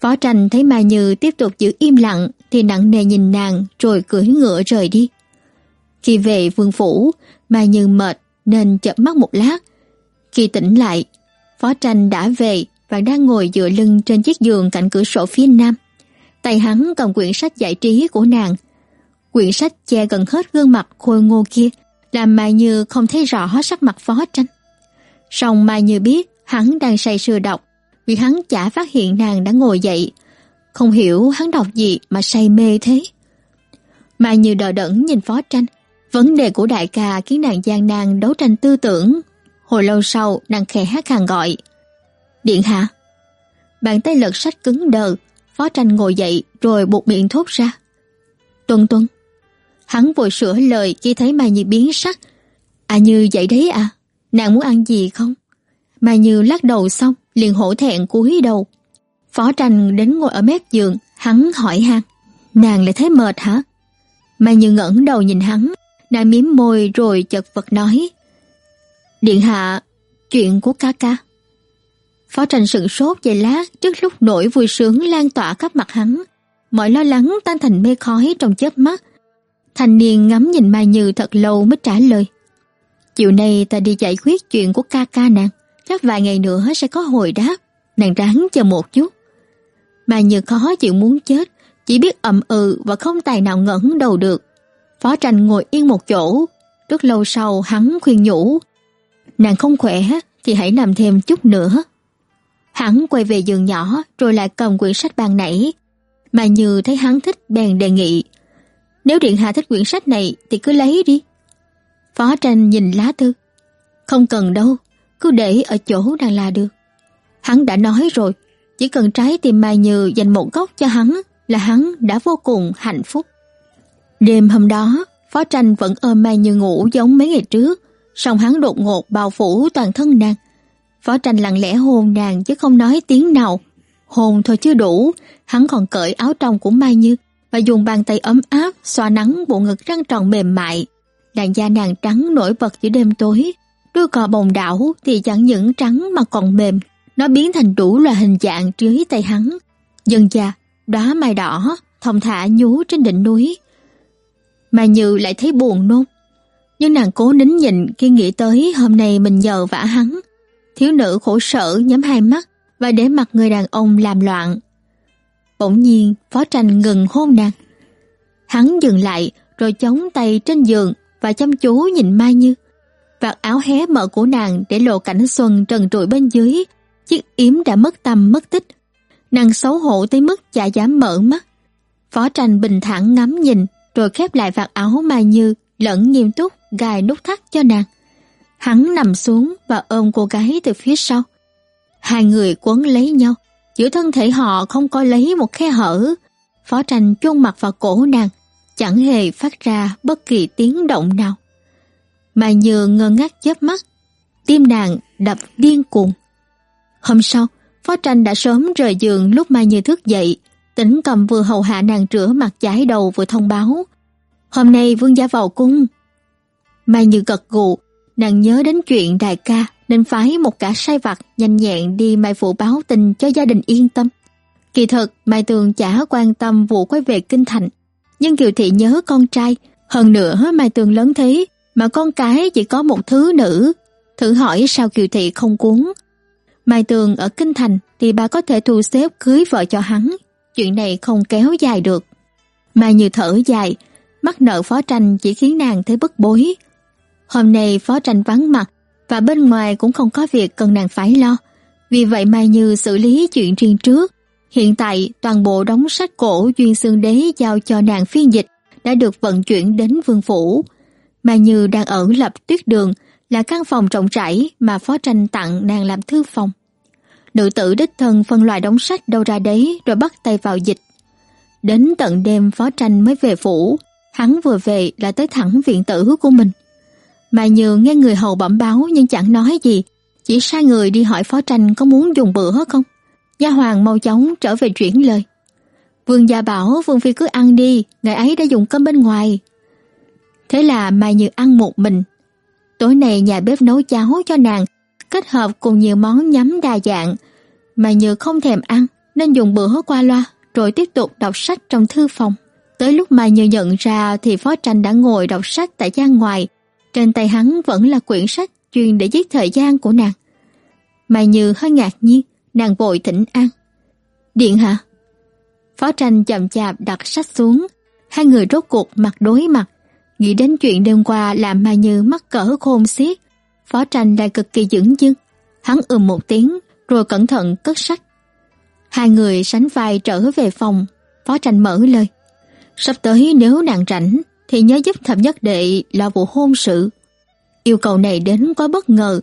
[SPEAKER 1] Phó tranh thấy Mai Như tiếp tục giữ im lặng thì nặng nề nhìn nàng rồi cưỡi ngựa rời đi. Khi về vương phủ, Mai Như mệt nên chợp mắt một lát. Khi tỉnh lại, Phó Tranh đã về và đang ngồi dựa lưng trên chiếc giường cạnh cửa sổ phía nam. Tay hắn cầm quyển sách giải trí của nàng. Quyển sách che gần hết gương mặt khôi ngô kia, làm Mai Như không thấy rõ sắc mặt Phó Tranh. Song Mai Như biết hắn đang say sưa đọc, vì hắn chả phát hiện nàng đã ngồi dậy. Không hiểu hắn đọc gì mà say mê thế. Mai Như đờ đẫn nhìn Phó Tranh, Vấn đề của đại ca khiến nàng gian nan đấu tranh tư tưởng. Hồi lâu sau, nàng khẽ hát hàng gọi. Điện hạ. Bàn tay lật sách cứng đờ, phó tranh ngồi dậy rồi buộc miệng thốt ra. Tuân tuân. Hắn vội sửa lời khi thấy Mai Như biến sắc. À Như vậy đấy à? Nàng muốn ăn gì không? Mai Như lắc đầu xong, liền hổ thẹn cúi đầu. Phó tranh đến ngồi ở mép giường, hắn hỏi han. Nàng lại thấy mệt hả? Mai Như ngẩng đầu nhìn hắn, Nàng miếm môi rồi chật vật nói. Điện hạ, chuyện của ca ca. Phó tranh sửng sốt vài lát trước lúc nỗi vui sướng lan tỏa khắp mặt hắn. Mọi lo lắng tan thành mê khói trong chớp mắt. Thanh niên ngắm nhìn Mai Như thật lâu mới trả lời. Chiều nay ta đi giải quyết chuyện của ca ca nàng. Chắc vài ngày nữa sẽ có hồi đáp. Nàng ráng chờ một chút. Mai Như khó chịu muốn chết. Chỉ biết ậm ừ và không tài nào ngẩng đầu được. Phó tranh ngồi yên một chỗ, rất lâu sau hắn khuyên nhủ. Nàng không khỏe thì hãy nằm thêm chút nữa. Hắn quay về giường nhỏ rồi lại cầm quyển sách bàn nãy. Mà như thấy hắn thích bèn đề nghị. Nếu Điện Hạ thích quyển sách này thì cứ lấy đi. Phó tranh nhìn lá thư. Không cần đâu, cứ để ở chỗ đang là được. Hắn đã nói rồi, chỉ cần trái tim Mai Như dành một góc cho hắn là hắn đã vô cùng hạnh phúc. Đêm hôm đó, Phó Tranh vẫn ôm Mai Như ngủ giống mấy ngày trước, song hắn đột ngột bao phủ toàn thân nàng. Phó Tranh lặng lẽ hôn nàng chứ không nói tiếng nào. Hôn thôi chưa đủ, hắn còn cởi áo trong của Mai Như và dùng bàn tay ấm áp xoa nắng bộ ngực răng tròn mềm mại. Làn da nàng trắng nổi bật giữa đêm tối, đôi cò bồng đảo thì chẳng những trắng mà còn mềm, nó biến thành đủ loại hình dạng dưới tay hắn. Dần già, đóa mai đỏ, thong thả nhú trên đỉnh núi, mà Như lại thấy buồn nôn. Nhưng nàng cố nín nhịn khi nghĩ tới hôm nay mình nhờ vả hắn. Thiếu nữ khổ sở nhắm hai mắt và để mặt người đàn ông làm loạn. Bỗng nhiên, Phó Tranh ngừng hôn nàng. Hắn dừng lại rồi chống tay trên giường và chăm chú nhìn Mai Như. Vạt áo hé mở của nàng để lộ cảnh xuân trần trụi bên dưới, chiếc yếm đã mất tầm mất tích. Nàng xấu hổ tới mức chả dám mở mắt. Phó Tranh bình thản ngắm nhìn rồi khép lại vạt áo Mai Như lẫn nghiêm túc gài nút thắt cho nàng. Hắn nằm xuống và ôm cô gái từ phía sau. Hai người quấn lấy nhau, giữa thân thể họ không có lấy một khe hở. Phó tranh chôn mặt vào cổ nàng, chẳng hề phát ra bất kỳ tiếng động nào. Mai Như ngơ ngác chớp mắt, tim nàng đập điên cuồng. Hôm sau, Phó tranh đã sớm rời giường lúc Mai Như thức dậy, Tỉnh cầm vừa hầu hạ nàng rửa mặt chải đầu vừa thông báo. Hôm nay vương gia vào cung. Mai Như gật gù, nàng nhớ đến chuyện đại ca nên phái một cả sai vặt nhanh nhẹn đi mai phụ báo tin cho gia đình yên tâm. Kỳ thật, Mai Tường chả quan tâm vụ quay về kinh thành, nhưng Kiều Thị nhớ con trai, hơn nữa Mai Tường lớn thế mà con cái chỉ có một thứ nữ. Thử hỏi sao Kiều Thị không cuốn. Mai Tường ở kinh thành thì bà có thể thu xếp cưới vợ cho hắn, chuyện này không kéo dài được. Mà như thở dài, mắc nợ phó tranh chỉ khiến nàng thấy bức bối. Hôm nay phó tranh vắng mặt và bên ngoài cũng không có việc cần nàng phải lo. Vì vậy Mai Như xử lý chuyện riêng trước. Hiện tại toàn bộ đóng sách cổ Duyên Xương Đế giao cho nàng phiên dịch đã được vận chuyển đến vương phủ. Mai Như đang ở lập tuyết đường là căn phòng rộng rãi mà phó tranh tặng nàng làm thư phòng. Nữ tử đích thân phân loại đóng sách đâu ra đấy rồi bắt tay vào dịch. Đến tận đêm phó tranh mới về phủ, hắn vừa về là tới thẳng viện tử của mình. Mà Như nghe người hầu bẩm báo nhưng chẳng nói gì, chỉ sai người đi hỏi phó tranh có muốn dùng bữa không. Gia Hoàng mau chóng trở về chuyển lời. Vương gia bảo Vương Phi cứ ăn đi, ngày ấy đã dùng cơm bên ngoài. Thế là Mai Như ăn một mình. Tối nay nhà bếp nấu cháo cho nàng, kết hợp cùng nhiều món nhắm đa dạng mà Như không thèm ăn, nên dùng bữa qua loa, rồi tiếp tục đọc sách trong thư phòng. Tới lúc Mai Như nhận ra thì Phó Tranh đã ngồi đọc sách tại gian ngoài. Trên tay hắn vẫn là quyển sách chuyên để giết thời gian của nàng. Mai Như hơi ngạc nhiên, nàng vội thỉnh an. Điện hả? Phó tranh chậm chạp đặt sách xuống, hai người rốt cuộc mặt đối mặt, nghĩ đến chuyện đêm qua làm Mai Như mắc cỡ khôn xiết. Phó tranh lại cực kỳ dững dưng, hắn ừm một tiếng rồi cẩn thận cất sách. Hai người sánh vai trở về phòng, Phó tranh mở lời. Sắp tới nếu nàng rảnh thì nhớ giúp thập nhất đệ lo vụ hôn sự. Yêu cầu này đến quá bất ngờ,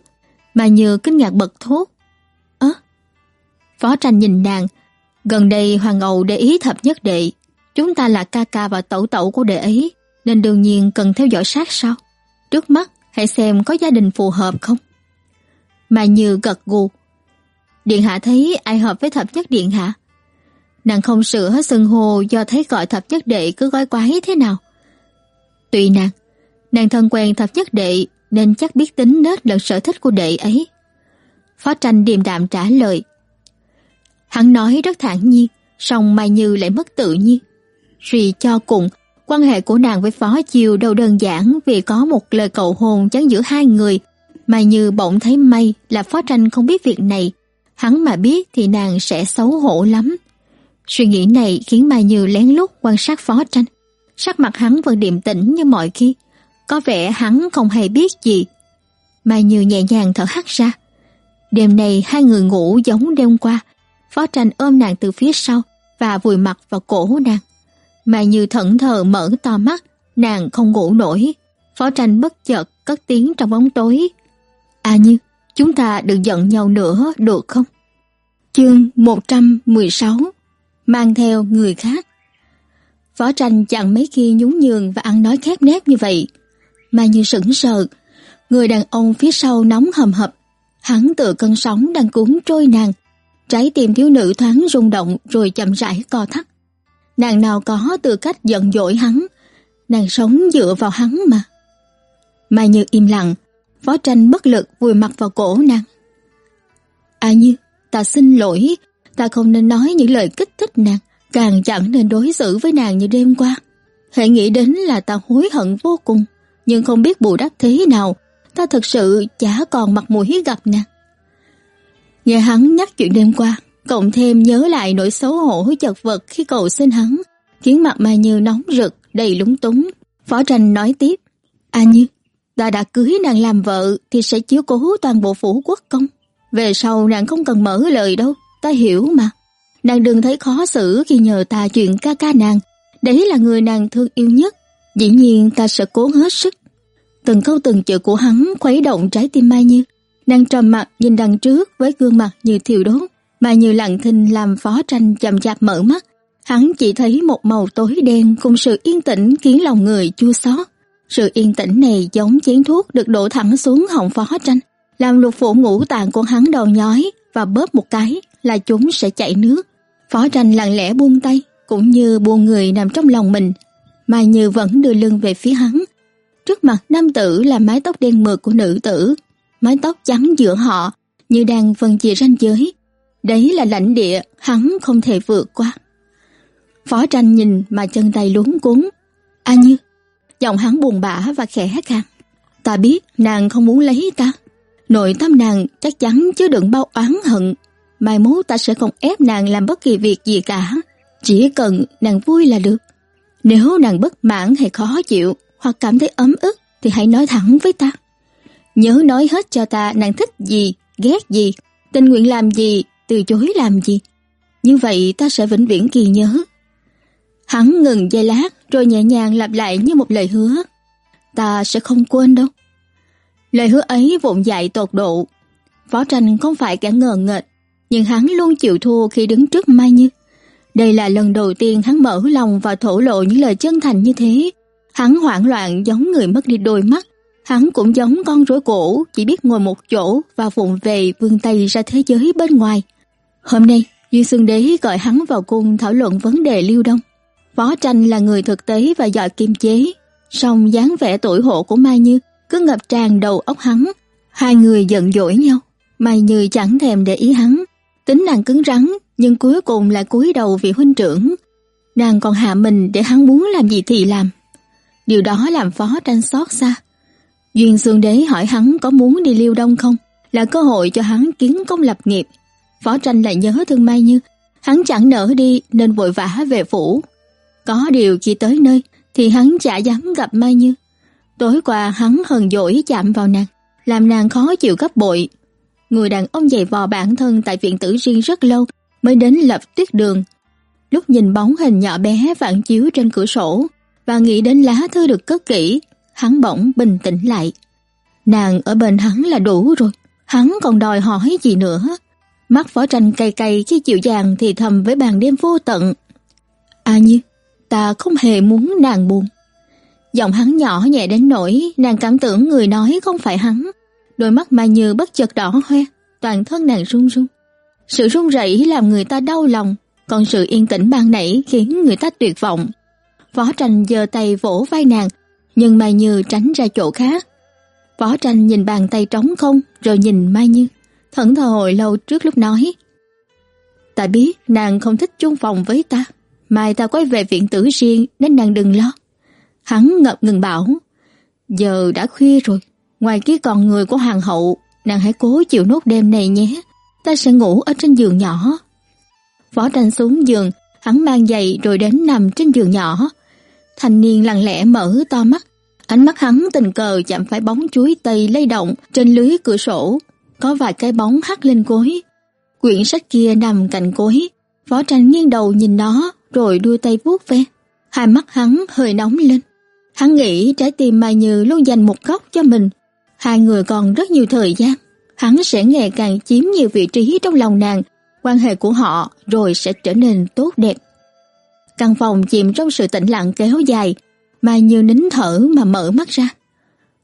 [SPEAKER 1] mà như kinh ngạc bật thốt. Ơ? Phó tranh nhìn nàng, gần đây Hoàng hậu để ý thập nhất đệ, chúng ta là ca ca và tẩu tẩu của đệ ấy, nên đương nhiên cần theo dõi sát sao. Trước mắt, hãy xem có gia đình phù hợp không. Mà như gật gù. Điện hạ thấy ai hợp với thập nhất điện hạ? Nàng không sửa sừng hồ do thấy gọi thập nhất đệ cứ gói quái thế nào. Tùy nàng, nàng thân quen thập nhất đệ nên chắc biết tính nết lẫn sở thích của đệ ấy. Phó tranh điềm đạm trả lời. Hắn nói rất thản nhiên, song Mai Như lại mất tự nhiên. Suy cho cùng, quan hệ của nàng với Phó Chiêu đâu đơn giản vì có một lời cầu hôn chắn giữa hai người. Mai Như bỗng thấy may là Phó Tranh không biết việc này, hắn mà biết thì nàng sẽ xấu hổ lắm. Suy nghĩ này khiến Mai Như lén lút quan sát Phó Tranh. Sắc mặt hắn vẫn điềm tĩnh như mọi khi, có vẻ hắn không hề biết gì. Mai Như nhẹ nhàng thở hắt ra. Đêm này hai người ngủ giống đêm qua. Phó tranh ôm nàng từ phía sau và vùi mặt vào cổ nàng. Mai Như thẫn thờ mở to mắt, nàng không ngủ nổi. Phó tranh bất chợt cất tiếng trong bóng tối. À Như, chúng ta đừng giận nhau nữa được không? Chương 116 Mang theo người khác Phó tranh chẳng mấy khi nhún nhường và ăn nói khép nép như vậy. mà Như sững sờ. Người đàn ông phía sau nóng hầm hập. Hắn tựa cơn sóng đang cuốn trôi nàng. Trái tim thiếu nữ thoáng rung động rồi chậm rãi co thắt. Nàng nào có tư cách giận dỗi hắn. Nàng sống dựa vào hắn mà. Mai Như im lặng. Phó tranh bất lực vùi mặt vào cổ nàng. À Như, ta xin lỗi. Ta không nên nói những lời kích thích nàng. Càng chẳng nên đối xử với nàng như đêm qua. Hãy nghĩ đến là ta hối hận vô cùng nhưng không biết bù đắp thế nào, ta thật sự chả còn mặt mũi gặp nàng. Nghe hắn nhắc chuyện đêm qua, cộng thêm nhớ lại nỗi xấu hổ chật vật khi cầu xin hắn, khiến mặt Mai Như nóng rực, đầy lúng túng. Phó tranh nói tiếp, A Như, ta đã cưới nàng làm vợ thì sẽ chiếu cố toàn bộ phủ quốc công. Về sau nàng không cần mở lời đâu, ta hiểu mà. Nàng đừng thấy khó xử khi nhờ ta chuyện ca ca nàng, đấy là người nàng thương yêu nhất. Dĩ nhiên ta sẽ cố hết sức. Từng câu từng chữ của hắn khuấy động trái tim Mai Như. Nàng trầm mặt nhìn đằng trước với gương mặt như thiêu đốt. Mai Như lặng thinh làm phó tranh chậm chạp mở mắt. Hắn chỉ thấy một màu tối đen cùng sự yên tĩnh khiến lòng người chua xót. Sự yên tĩnh này giống chén thuốc được đổ thẳng xuống họng phó tranh, làm lục phủ ngũ tạng của hắn đầu nhói và bóp một cái là chúng sẽ chảy nước. Phó tranh lặng lẽ buông tay, cũng như buông người nằm trong lòng mình, mà Như vẫn đưa lưng về phía hắn. Trước mặt nam tử là mái tóc đen mượt của nữ tử, mái tóc trắng giữa họ như đang phân chia ranh giới. Đấy là lãnh địa hắn không thể vượt qua. Phó tranh nhìn mà chân tay luống cuốn A Như, giọng hắn buồn bã và khẽ khàng. Ta biết nàng không muốn lấy ta. Nội tâm nàng chắc chắn chứa đựng bao oán hận. Mai mốt ta sẽ không ép nàng làm bất kỳ việc gì cả. Chỉ cần nàng vui là được. Nếu nàng bất mãn hay khó chịu hoặc cảm thấy ấm ức thì hãy nói thẳng với ta. Nhớ nói hết cho ta nàng thích gì, ghét gì, tình nguyện làm gì, từ chối làm gì. Như vậy ta sẽ vĩnh viễn kỳ nhớ. Hắn ngừng giây lát rồi nhẹ nhàng lặp lại như một lời hứa. Ta sẽ không quên đâu. Lời hứa ấy vụng dại tột độ. võ tranh không phải kẻ ngờ nghệch, nhưng hắn luôn chịu thua khi đứng trước Mai Như. Đây là lần đầu tiên hắn mở lòng và thổ lộ những lời chân thành như thế. Hắn hoảng loạn giống người mất đi đôi mắt. Hắn cũng giống con rối cổ, chỉ biết ngồi một chỗ và vụng về vươn tay ra thế giới bên ngoài. Hôm nay, Duy Xương Đế gọi hắn vào cung thảo luận vấn đề Liêu Đông. Phó Tranh là người thực tế và giỏi kiềm chế, song dáng vẻ tuổi hộ của Mai Như cứ ngập tràn đầu óc hắn. Hai người giận dỗi nhau, Mai Như chẳng thèm để ý hắn, tính nàng cứng rắn nhưng cuối cùng lại cúi đầu vì huynh trưởng. Nàng còn hạ mình để hắn muốn làm gì thì làm. Điều đó làm Phó Tranh xót xa. Duyên Sương Đế hỏi hắn có muốn đi Liêu Đông không, là cơ hội cho hắn kiến công lập nghiệp. Phó Tranh lại nhớ thương Mai Như, hắn chẳng nỡ đi nên vội vã về phủ. Có điều khi tới nơi thì hắn chả dám gặp Mai Như. Tối qua hắn hờn dỗi chạm vào nàng, làm nàng khó chịu gấp bội. Người đàn ông dày vò bản thân tại viện tử riêng rất lâu mới đến lập tuyết đường. Lúc nhìn bóng hình nhỏ bé vạn chiếu trên cửa sổ và nghĩ đến lá thư được cất kỹ, hắn bỗng bình tĩnh lại. Nàng ở bên hắn là đủ rồi, hắn còn đòi hỏi gì nữa. Mắt phó tranh cay cay khi chịu dàng thì thầm với bàn đêm vô tận. À như, ta không hề muốn nàng buồn. Giọng hắn nhỏ nhẹ đến nỗi nàng cảm tưởng người nói không phải hắn. Đôi mắt Mai Như bất chợt đỏ hoe, toàn thân nàng run run. Sự run rẩy làm người ta đau lòng, còn sự yên tĩnh ban nãy khiến người ta tuyệt vọng. Võ Tranh giơ tay vỗ vai nàng, nhưng Mai Như tránh ra chỗ khác. Võ Tranh nhìn bàn tay trống không rồi nhìn Mai Như, thẫn thờ hồi lâu trước lúc nói. Ta biết nàng không thích chung phòng với ta, mai ta quay về viện tử riêng nên nàng đừng lo. Hắn ngập ngừng bảo, giờ đã khuya rồi, ngoài kia còn người của hoàng hậu, nàng hãy cố chịu nốt đêm này nhé, ta sẽ ngủ ở trên giường nhỏ. Võ tranh xuống giường, hắn mang giày rồi đến nằm trên giường nhỏ. Thanh niên lặng lẽ mở to mắt, ánh mắt hắn tình cờ chạm phải bóng chuối tây lay động trên lưới cửa sổ, có vài cái bóng hắt lên cối. Quyển sách kia nằm cạnh cối, Võ Tranh nghiêng đầu nhìn nó, rồi đưa tay vuốt ve. Hai mắt hắn hơi nóng lên. Hắn nghĩ trái tim Mai Như luôn dành một góc cho mình. Hai người còn rất nhiều thời gian. Hắn sẽ ngày càng chiếm nhiều vị trí trong lòng nàng. Quan hệ của họ rồi sẽ trở nên tốt đẹp. Căn phòng chìm trong sự tĩnh lặng kéo dài. Mai Như nín thở mà mở mắt ra.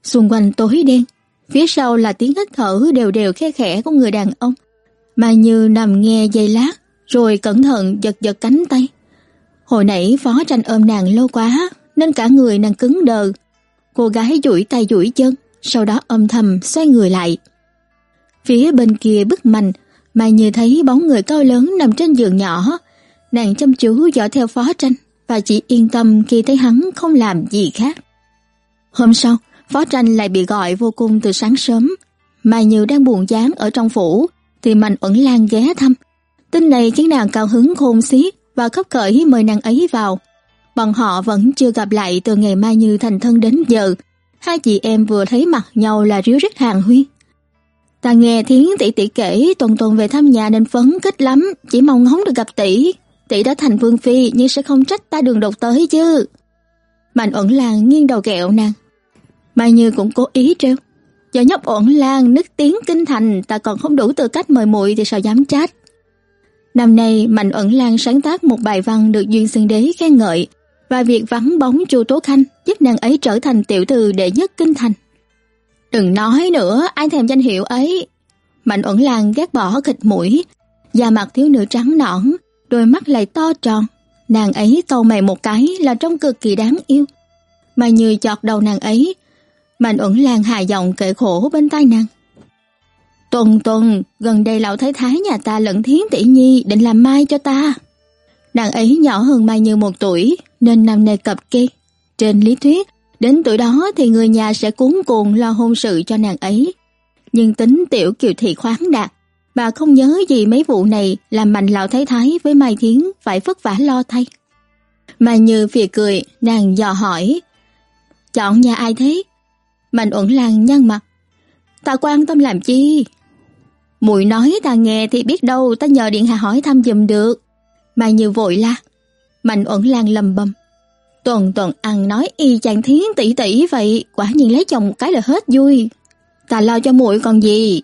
[SPEAKER 1] Xung quanh tối đen. Phía sau là tiếng hít thở đều đều khe khẽ của người đàn ông. Mai Như nằm nghe giây lát, rồi cẩn thận giật giật cánh tay. Hồi nãy phó tranh ôm nàng lâu quá, nên cả người nàng cứng đờ. Cô gái duỗi tay duỗi chân, sau đó âm thầm xoay người lại. Phía bên kia bức mành, Mai Như thấy bóng người cao lớn nằm trên giường nhỏ. Nàng chăm chú dõi theo phó tranh và chỉ yên tâm khi thấy hắn không làm gì khác. Hôm sau, phó tranh lại bị gọi vô cùng từ sáng sớm. Mai Như đang buồn chán ở trong phủ, thì Mạnh Uẩn Lan ghé thăm. Tin này khiến nàng cao hứng khôn xiết và khấp khởi mời nàng ấy vào. Bọn họ vẫn chưa gặp lại từ ngày Mai Như thành thân đến giờ. Hai chị em vừa thấy mặt nhau là ríu rít hàng huyên. Ta nghe Thiến tỷ tỷ kể tuần tuần về thăm nhà nên phấn kích lắm, chỉ mong ngóng được gặp tỷ. Tỷ đã thành vương phi nhưng sẽ không trách ta đường đột tới chứ. Mạnh ẩn làng nghiêng đầu kẹo nàng. Mai Như cũng cố ý trêu. Do nhóc ổn lang nức tiếng kinh thành ta còn không đủ tư cách mời muội thì sao dám trách. Năm nay Mạnh ẩn lan sáng tác một bài văn được Duyên Xương Đế khen ngợi và việc vắng bóng Chu Tố Khanh giúp nàng ấy trở thành tiểu thư đệ nhất kinh thành. Đừng nói nữa, ai thèm danh hiệu ấy. Mạnh ẩn lan ghét bỏ khịt mũi, da mặt thiếu nữ trắng nõn, đôi mắt lại to tròn. Nàng ấy câu mày một cái là trông cực kỳ đáng yêu. Mà như chọt đầu nàng ấy, Mạnh ẩn lan hài giọng kệ khổ bên tai nàng. Tuần tuần, gần đây lão thái thái nhà ta lẫn thiến tỷ nhi định làm mai cho ta. Nàng ấy nhỏ hơn Mai Như một tuổi, nên năm nay cập kê. Trên lý thuyết, đến tuổi đó thì người nhà sẽ cuốn cuồng lo hôn sự cho nàng ấy. Nhưng tính tiểu kiều thị khoáng đạt, bà không nhớ gì mấy vụ này làm mạnh lão thái thái với Mai Thiến phải vất vả lo thay. Mai Như phìa cười, nàng dò hỏi, chọn nhà ai thế? Mạnh uẩn lan nhăn mặt, ta quan tâm làm chi? Muội nói ta nghe thì biết đâu ta nhờ điện hạ hỏi thăm giùm được. Mai Như vội la. Mạnh uẩn lan lầm bầm. Tuần tuần ăn nói y chàng thiến tỷ tỷ vậy, quả nhiên lấy chồng một cái là hết vui. Ta lo cho muội còn gì.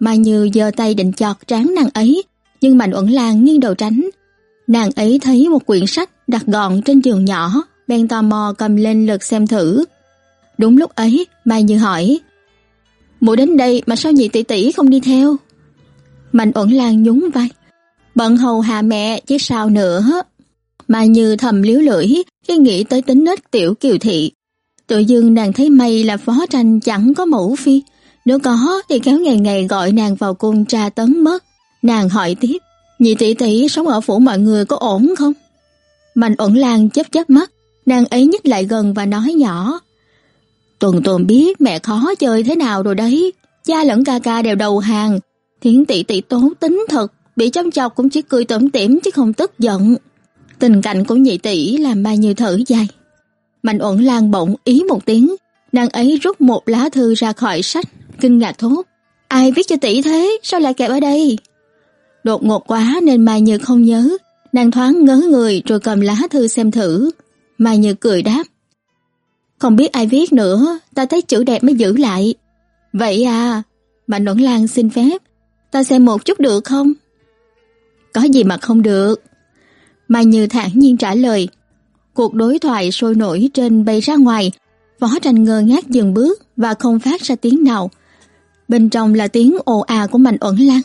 [SPEAKER 1] Mai Như giơ tay định chọt trán nàng ấy, nhưng Mạnh Uẩn Lan nghiêng đầu tránh. Nàng ấy thấy một quyển sách đặt gọn trên giường nhỏ, bèn tò mò cầm lên lật xem thử. Đúng lúc ấy, Mai Như hỏi, mỗi đến đây mà sao nhị tỷ tỷ không đi theo? Mạnh ẩn Lan nhún vai, bận hầu hạ mẹ chứ sao nữa. Mà Như thầm liếu lưỡi khi nghĩ tới tính nết tiểu kiều thị. Tự dưng nàng thấy may là phó tranh chẳng có mẫu phi, nếu có thì kéo ngày ngày gọi nàng vào cung tra tấn mất. Nàng hỏi tiếp, nhị tỷ tỷ sống ở phủ mọi người có ổn không? Mạnh ẩn Lan chớp chớp mắt, nàng ấy nhích lại gần và nói nhỏ. Tuần tuần biết mẹ khó chơi thế nào rồi đấy, cha lẫn ca ca đều đầu hàng, thiến tỷ tỷ tốn tính thật, bị chăm chọc cũng chỉ cười tủm tỉm chứ không tức giận. Tình cảnh của nhị tỷ làm bao như thở dài. Mạnh Uẩn Lan bỗng ý một tiếng, nàng ấy rút một lá thư ra khỏi sách, kinh ngạc thốt. Ai viết cho tỷ thế, sao lại kẹp ở đây? Đột ngột quá nên Mai Như không nhớ, nàng thoáng ngớ người rồi cầm lá thư xem thử. Mai Như cười đáp. Không biết ai viết nữa, ta thấy chữ đẹp mới giữ lại. Vậy à, Mạnh Uẩn Lan xin phép, ta xem một chút được không? Có gì mà không được. Mai Như thản nhiên trả lời. Cuộc đối thoại sôi nổi trên bay ra ngoài, Võ tranh ngơ ngác dừng bước và không phát ra tiếng nào. Bên trong là tiếng ồ à của Mạnh Uẩn Lan.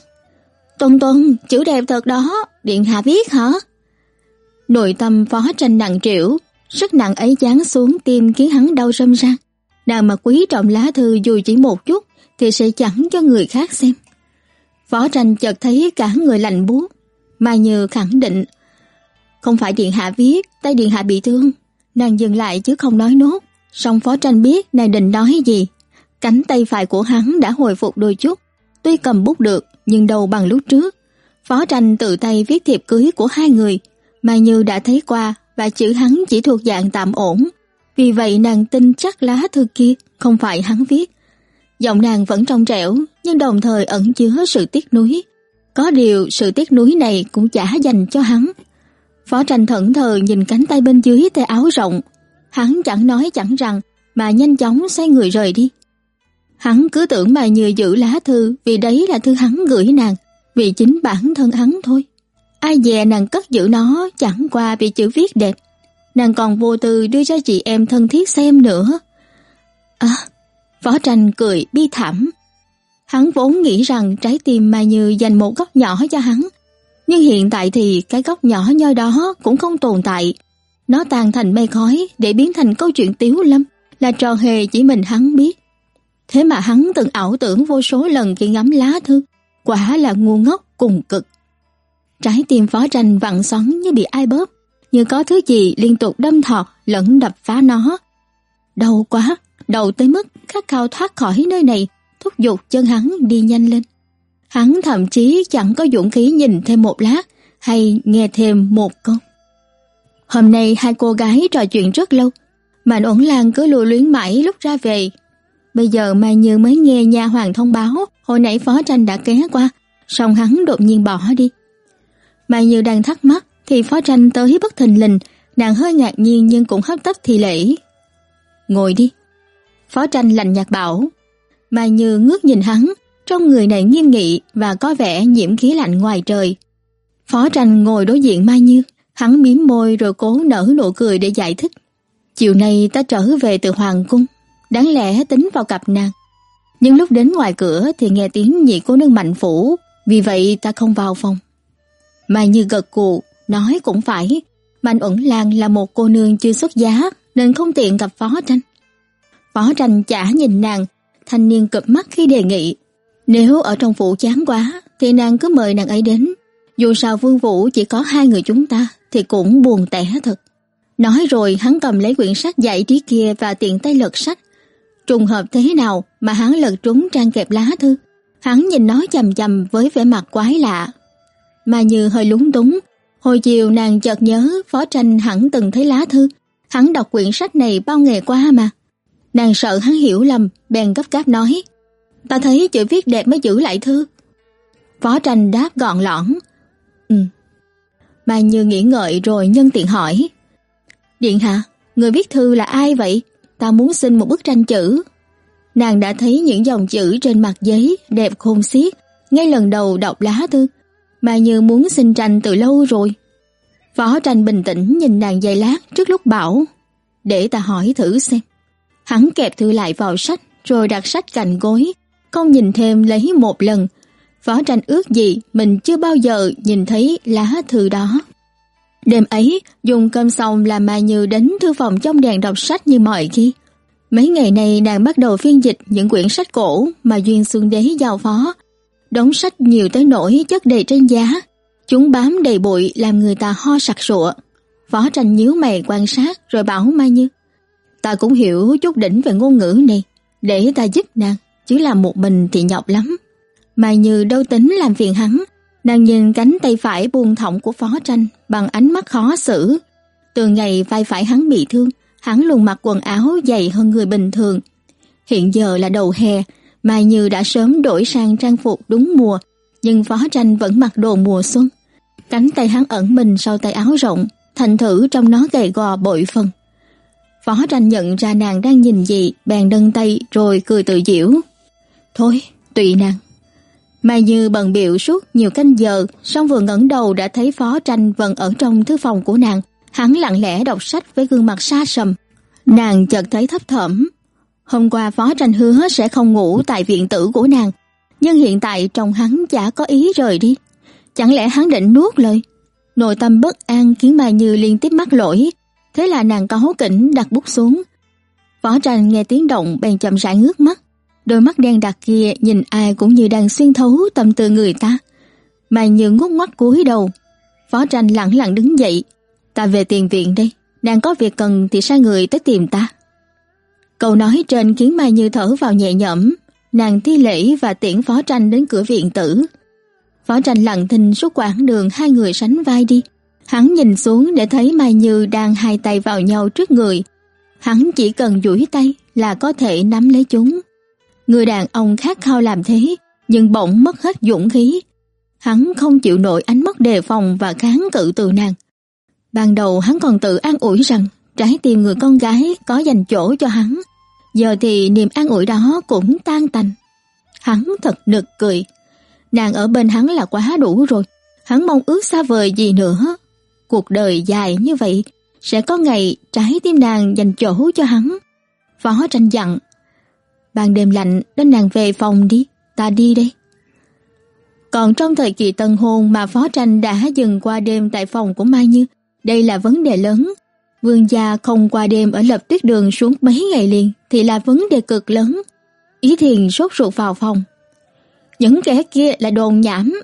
[SPEAKER 1] Tuân Tuân, chữ đẹp thật đó, Điện Hạ viết hả? Nội tâm phó tranh nặng trĩu, sức nặng ấy giáng xuống tim khiến hắn đau râm ran. Nàng mà quý trọng lá thư dù chỉ một chút thì sẽ chẳng cho người khác xem. Phó tranh chợt thấy cả người lạnh buốt, mà như khẳng định. Không phải Điện Hạ viết, tay Điện Hạ bị thương. Nàng dừng lại chứ không nói nốt. Song phó tranh biết nàng định nói gì. Cánh tay phải của hắn đã hồi phục đôi chút. Tuy cầm bút được, nhưng đâu bằng lúc trước. Phó tranh tự tay viết thiệp cưới của hai người, mà như đã thấy qua và chữ hắn chỉ thuộc dạng tạm ổn. Vì vậy nàng tin chắc lá thư kia không phải hắn viết. Giọng nàng vẫn trong trẻo, nhưng đồng thời ẩn chứa sự tiếc nuối. Có điều sự tiếc nuối này cũng chả dành cho hắn. Phó tranh thẫn thờ nhìn cánh tay bên dưới tay áo rộng. Hắn chẳng nói chẳng rằng, mà nhanh chóng xoay người rời đi. Hắn cứ tưởng bà Như giữ lá thư vì đấy là thư hắn gửi nàng, vì chính bản thân hắn thôi. Ai dè nàng cất giữ nó chẳng qua vì chữ viết đẹp. Nàng còn vô tư đưa cho chị em thân thiết xem nữa. À, Phó Tranh cười bi thảm. Hắn vốn nghĩ rằng trái tim mà Như dành một góc nhỏ cho hắn. Nhưng hiện tại thì cái góc nhỏ nhoi đó cũng không tồn tại. Nó tan thành mây khói để biến thành câu chuyện tiếu lâm là trò hề chỉ mình hắn biết. Thế mà hắn từng ảo tưởng vô số lần khi ngắm lá thư, quả là ngu ngốc cùng cực. Trái tim phó tranh vặn xoắn như bị ai bóp, như có thứ gì liên tục đâm thọt lẫn đập phá nó. Đau quá, đầu tới mức khát khao thoát khỏi nơi này, thúc giục chân hắn đi nhanh lên. Hắn thậm chí chẳng có dũng khí nhìn thêm một lát hay nghe thêm một câu. Hôm nay hai cô gái trò chuyện rất lâu, Mạnh Uẩn Lan cứ lưu luyến mãi lúc ra về. Bây giờ Mai Như mới nghe nha hoàng thông báo hồi nãy phó tranh đã ké qua, song hắn đột nhiên bỏ đi mà Như đang thắc mắc thì phó tranh tới bất thình lình, nàng hơi ngạc nhiên nhưng cũng hấp tấp thì lễ. Ngồi đi. Phó tranh lạnh nhạt bảo. mà Như ngước nhìn hắn, trong người này nghiêm nghị và có vẻ nhiễm khí lạnh ngoài trời. Phó tranh ngồi đối diện Mai Như, hắn mím môi rồi cố nở nụ cười để giải thích. Chiều nay ta trở về từ Hoàng Cung, đáng lẽ tính vào cặp nàng. Nhưng lúc đến ngoài cửa thì nghe tiếng nhị cô nương mạnh phủ, vì vậy ta không vào phòng. Mai Như gật cụ, nói cũng phải, Mạnh Uẩn Lan là một cô nương chưa xuất giá nên không tiện gặp Phó Tranh. Phó Tranh chả nhìn nàng, thanh niên cụp mắt khi đề nghị. Nếu ở trong phủ chán quá thì nàng cứ mời nàng ấy đến. Dù sao Vương Vũ chỉ có hai người chúng ta thì cũng buồn tẻ thật. Nói rồi hắn cầm lấy quyển sách giải trí kia và tiện tay lật sách. Trùng hợp thế nào mà hắn lật trúng trang kẹp lá thư. Hắn nhìn nó chầm chầm với vẻ mặt quái lạ. Mà như hơi lúng túng. Hồi chiều nàng chợt nhớ phó tranh hẳn từng thấy lá thư. Hắn đọc quyển sách này bao ngày qua mà. Nàng sợ hắn hiểu lầm, bèn gấp gáp nói. Ta thấy chữ viết đẹp mới giữ lại thư. Phó tranh đáp gọn lõn. Ừ. Mà như nghĩ ngợi rồi nhân tiện hỏi. Điện hạ, người viết thư là ai vậy? Ta muốn xin một bức tranh chữ. Nàng đã thấy những dòng chữ trên mặt giấy đẹp khôn xiết, ngay lần đầu đọc lá thư, mà như muốn xin tranh từ lâu rồi. Phó tranh bình tĩnh nhìn nàng giây lát trước lúc bảo, để ta hỏi thử xem. Hắn kẹp thư lại vào sách rồi đặt sách cạnh gối, không nhìn thêm lấy một lần. Phó tranh ước gì mình chưa bao giờ nhìn thấy lá thư đó. Đêm ấy, dùng cơm xong là Mai Như đến thư phòng trong đèn đọc sách như mọi khi. Mấy ngày này nàng bắt đầu phiên dịch những quyển sách cổ mà Duyên Xuân Đế giao phó. Đống sách nhiều tới nỗi chất đầy trên giá. Chúng bám đầy bụi làm người ta ho sặc sụa. Phó tranh nhíu mày quan sát rồi bảo Mai Như. Ta cũng hiểu chút đỉnh về ngôn ngữ này, để ta giúp nàng, chứ làm một mình thì nhọc lắm. Mai Như đâu tính làm phiền hắn, nàng nhìn cánh tay phải buông thõng của phó tranh bằng ánh mắt khó xử. Từ ngày vai phải hắn bị thương, hắn luôn mặc quần áo dày hơn người bình thường. Hiện giờ là đầu hè, Mai Như đã sớm đổi sang trang phục đúng mùa, nhưng phó tranh vẫn mặc đồ mùa xuân. Cánh tay hắn ẩn mình sau tay áo rộng, thành thử trong nó gầy gò bội phần. Phó tranh nhận ra nàng đang nhìn gì, bèn nâng tay rồi cười tự giễu. Thôi, tùy nàng. Mai Như bận biểu suốt nhiều canh giờ, song vừa ngẩng đầu đã thấy phó tranh vẫn ở trong thư phòng của nàng. Hắn lặng lẽ đọc sách với gương mặt xa sầm. Nàng chợt thấy thấp thỏm. Hôm qua phó tranh hứa sẽ không ngủ tại viện tử của nàng, nhưng hiện tại trong hắn chả có ý rời đi. Chẳng lẽ hắn định nuốt lời? Nội tâm bất an khiến Mai Như liên tiếp mắc lỗi, thế là nàng cáu kỉnh đặt bút xuống. Phó tranh nghe tiếng động bèn chậm rãi ngước mắt, đôi mắt đen đặc kia nhìn ai cũng như đang xuyên thấu tâm tư người ta. Mai Như ngút mắt cúi đầu, Phó tranh lặng lặng đứng dậy, ta về tiền viện đây, nàng có việc cần thì sai người tới tìm ta. Câu nói trên khiến Mai Như thở vào nhẹ nhõm, nàng thi lễ và tiễn phó tranh đến cửa viện tử. Phó tranh lặng thinh suốt quãng đường hai người sánh vai đi. Hắn nhìn xuống để thấy Mai Như đang hai tay vào nhau trước người. Hắn chỉ cần duỗi tay là có thể nắm lấy chúng. Người đàn ông khát khao làm thế, nhưng bỗng mất hết dũng khí. Hắn không chịu nổi ánh mắt đề phòng và kháng cự từ nàng. Ban đầu hắn còn tự an ủi rằng trái tim người con gái có dành chỗ cho hắn. Giờ thì niềm an ủi đó cũng tan tành. Hắn thật nực cười. Nàng ở bên hắn là quá đủ rồi. Hắn mong ước xa vời gì nữa. Cuộc đời dài như vậy, sẽ có ngày trái tim nàng dành chỗ cho hắn. Phó tranh dặn. Ban đêm lạnh nên nàng về phòng đi, ta đi đây. Còn trong thời kỳ tân hôn mà Phó Tranh đã dừng qua đêm tại phòng của Mai Như, đây là vấn đề lớn. Vương gia không qua đêm ở lập tuyết đường xuống mấy ngày liền thì là vấn đề cực lớn. Ý thiền sốt ruột vào phòng. Những kẻ kia là đồn nhảm.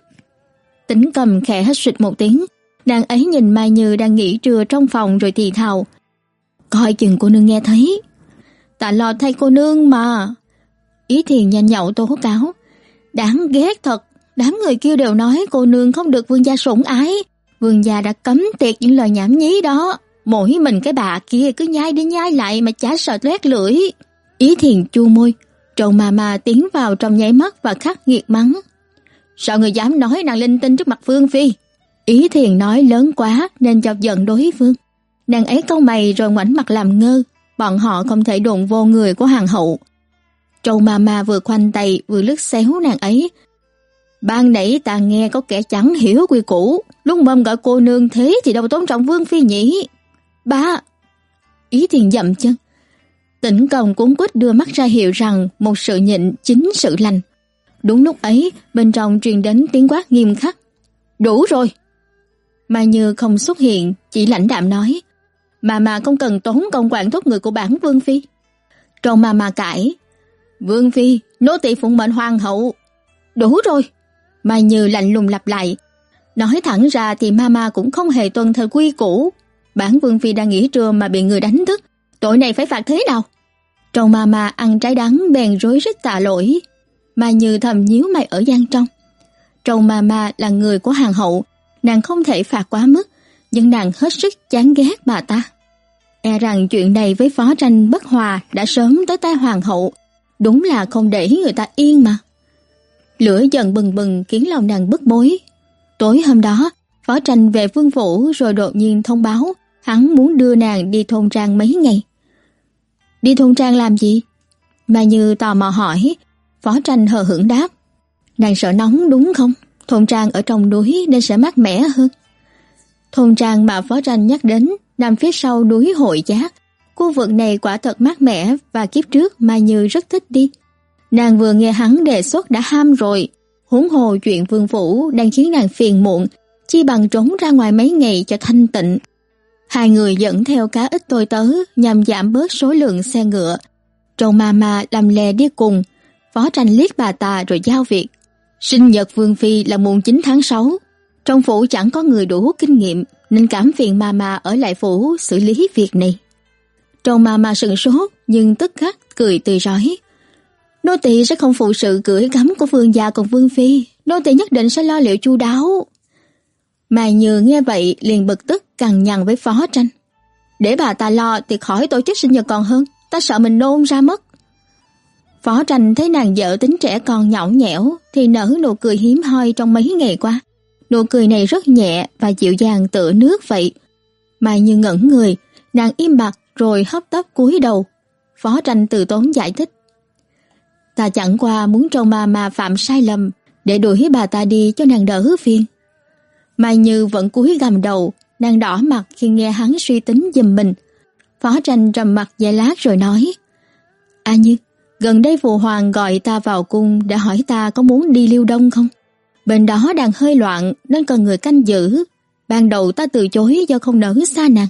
[SPEAKER 1] Tính cầm khẽ hết sụt một tiếng. Nàng ấy nhìn Mai Như đang nghỉ trưa trong phòng rồi thì thào. Coi chừng cô nương nghe thấy. Tạ lo thay cô nương mà. Ý thiền nhanh nhậu tố cáo. Đáng ghét thật. Đám người kia đều nói cô nương không được vương gia sủng ái. Vương gia đã cấm tiệt những lời nhảm nhí đó. Mỗi mình cái bà kia cứ nhai đi nhai lại mà chả sợ loét lưỡi. Ý thiền chu môi, trầu mà mà tiến vào trong nháy mắt và khắc nghiệt mắng. Sao người dám nói nàng linh tinh trước mặt Phương Phi? Ý thiền nói lớn quá nên chọc giận đối phương. Nàng ấy câu mày rồi ngoảnh mặt làm ngơ, bọn họ không thể đụng vô người của hàng hậu. Trầu mà mà vừa khoanh tay vừa lướt xéo nàng ấy. Ban nãy ta nghe có kẻ chẳng hiểu quy củ, lúc mâm gọi cô nương thế thì đâu tôn trọng Vương Phi nhỉ? Ba! Ý thiền dậm chân. Tỉnh công cuốn quýt đưa mắt ra hiệu rằng một sự nhịn chính sự lành. Đúng lúc ấy, bên trong truyền đến tiếng quát nghiêm khắc. Đủ rồi! Mai Như không xuất hiện, chỉ lãnh đạm nói. Mà mà không cần tốn công quản thúc người của bản Vương Phi. Trong mà mà cãi. Vương Phi, nô tỳ phụng mệnh hoàng hậu. Đủ rồi! Mai Như lạnh lùng lặp lại. Nói thẳng ra thì Mama cũng không hề tuân theo quy củ, Bản Vương Phi đang nghỉ trưa mà bị người đánh thức, tội này phải phạt thế nào? Trong ma ma ăn trái đắng bèn rối rít tạ lỗi, mà như thầm nhíu mày ở gian trong. Trong ma ma là người của hàng hậu, nàng không thể phạt quá mức, nhưng nàng hết sức chán ghét bà ta. E rằng chuyện này với phó tranh bất hòa đã sớm tới tay hoàng hậu, đúng là không để người ta yên mà. Lửa dần bừng bừng khiến lòng nàng bức bối. Tối hôm đó, phó tranh về vương phủ rồi đột nhiên thông báo Hắn muốn đưa nàng đi thôn trang mấy ngày. Đi thôn trang làm gì? Mà như tò mò hỏi, Phó Tranh hờ hững đáp. Nàng sợ nóng đúng không? Thôn trang ở trong núi nên sẽ mát mẻ hơn. Thôn trang mà Phó Tranh nhắc đến nằm phía sau núi Hội Giác, Khu vực này quả thật mát mẻ và kiếp trước Mai Như rất thích đi. Nàng vừa nghe hắn đề xuất đã ham rồi, huống hồ chuyện Vương Vũ đang khiến nàng phiền muộn, chi bằng trốn ra ngoài mấy ngày cho thanh tịnh. Hai người dẫn theo cá ít tôi tớ nhằm giảm bớt số lượng xe ngựa. Trâu ma ma làm lè đi cùng, phó tranh liếc bà ta rồi giao việc. Sinh nhật Vương Phi là mùng 9 tháng 6. Trong phủ chẳng có người đủ kinh nghiệm nên cảm phiền ma ma ở lại phủ xử lý việc này. Trâu ma ma sừng sốt nhưng tức khắc cười tươi rói. Nô tỳ sẽ không phụ sự cưỡi gắm của vương gia cùng vương phi, nô tỳ nhất định sẽ lo liệu chu đáo. Mai Như nghe vậy liền bực tức cằn nhằn với phó tranh. Để bà ta lo thì khỏi tổ chức sinh nhật còn hơn, ta sợ mình nôn ra mất. Phó tranh thấy nàng vợ tính trẻ con nhõng nhẽo thì nở nụ cười hiếm hoi trong mấy ngày qua. Nụ cười này rất nhẹ và dịu dàng tựa nước vậy. Mai Như ngẩn người, nàng im bặt rồi hấp tấp cúi đầu. Phó tranh từ tốn giải thích. Ta chẳng qua muốn trâu ma ma phạm sai lầm để đuổi bà ta đi cho nàng đỡ phiền. Mai Như vẫn cúi gằm đầu, nàng đỏ mặt khi nghe hắn suy tính giùm mình. Phó tranh trầm mặt vài lát rồi nói, A Như, gần đây phụ hoàng gọi ta vào cung để hỏi ta có muốn đi liêu đông không? Bên đó đang hơi loạn nên cần người canh giữ. Ban đầu ta từ chối do không nỡ xa nàng.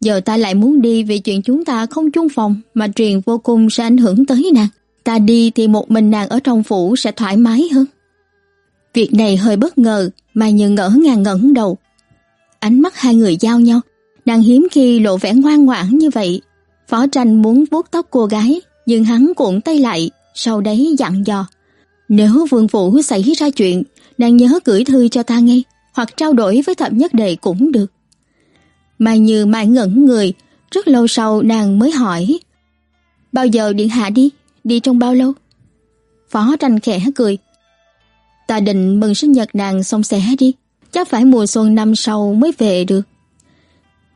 [SPEAKER 1] Giờ ta lại muốn đi vì chuyện chúng ta không chung phòng mà truyền vô cung sẽ ảnh hưởng tới nàng. Ta đi thì một mình nàng ở trong phủ sẽ thoải mái hơn. Việc này hơi bất ngờ mà như ngỡ ngàng ngẩn đầu. Ánh mắt hai người giao nhau, nàng hiếm khi lộ vẻ ngoan ngoãn như vậy. Phó tranh muốn vuốt tóc cô gái, nhưng hắn cuộn tay lại, sau đấy dặn dò. Nếu vương phủ xảy ra chuyện, nàng nhớ gửi thư cho ta ngay, hoặc trao đổi với thẩm nhất đệ cũng được. Mai Như mãi ngẩn người, rất lâu sau nàng mới hỏi. Bao giờ điện hạ đi? Đi trong bao lâu? Phó tranh khẽ cười. Ta định mừng sinh nhật nàng xong sẽ đi, chắc phải mùa xuân năm sau mới về được.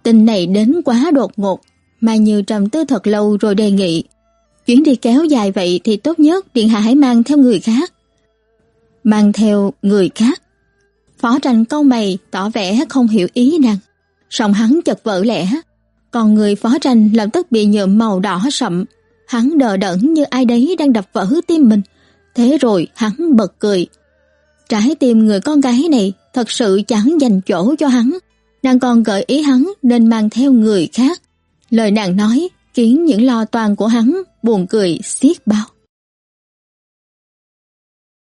[SPEAKER 1] Tin này đến quá đột ngột, mà như trầm tư thật lâu rồi đề nghị. Chuyến đi kéo dài vậy thì tốt nhất Điện Hạ hãy mang theo người khác. Mang theo người khác? Phó tranh câu mày tỏ vẻ không hiểu ý nàng. Song hắn chật vỡ lẽ, còn người phó tranh lập tức bị nhuộm màu đỏ sậm. Hắn đờ đẫn như ai đấy đang đập vỡ tim mình. Thế rồi hắn bật cười. Trái tim người con gái này thật sự chẳng dành chỗ cho hắn. Nàng còn gợi ý hắn nên mang theo người khác. Lời nàng nói khiến những lo toan của hắn buồn cười xiết bao.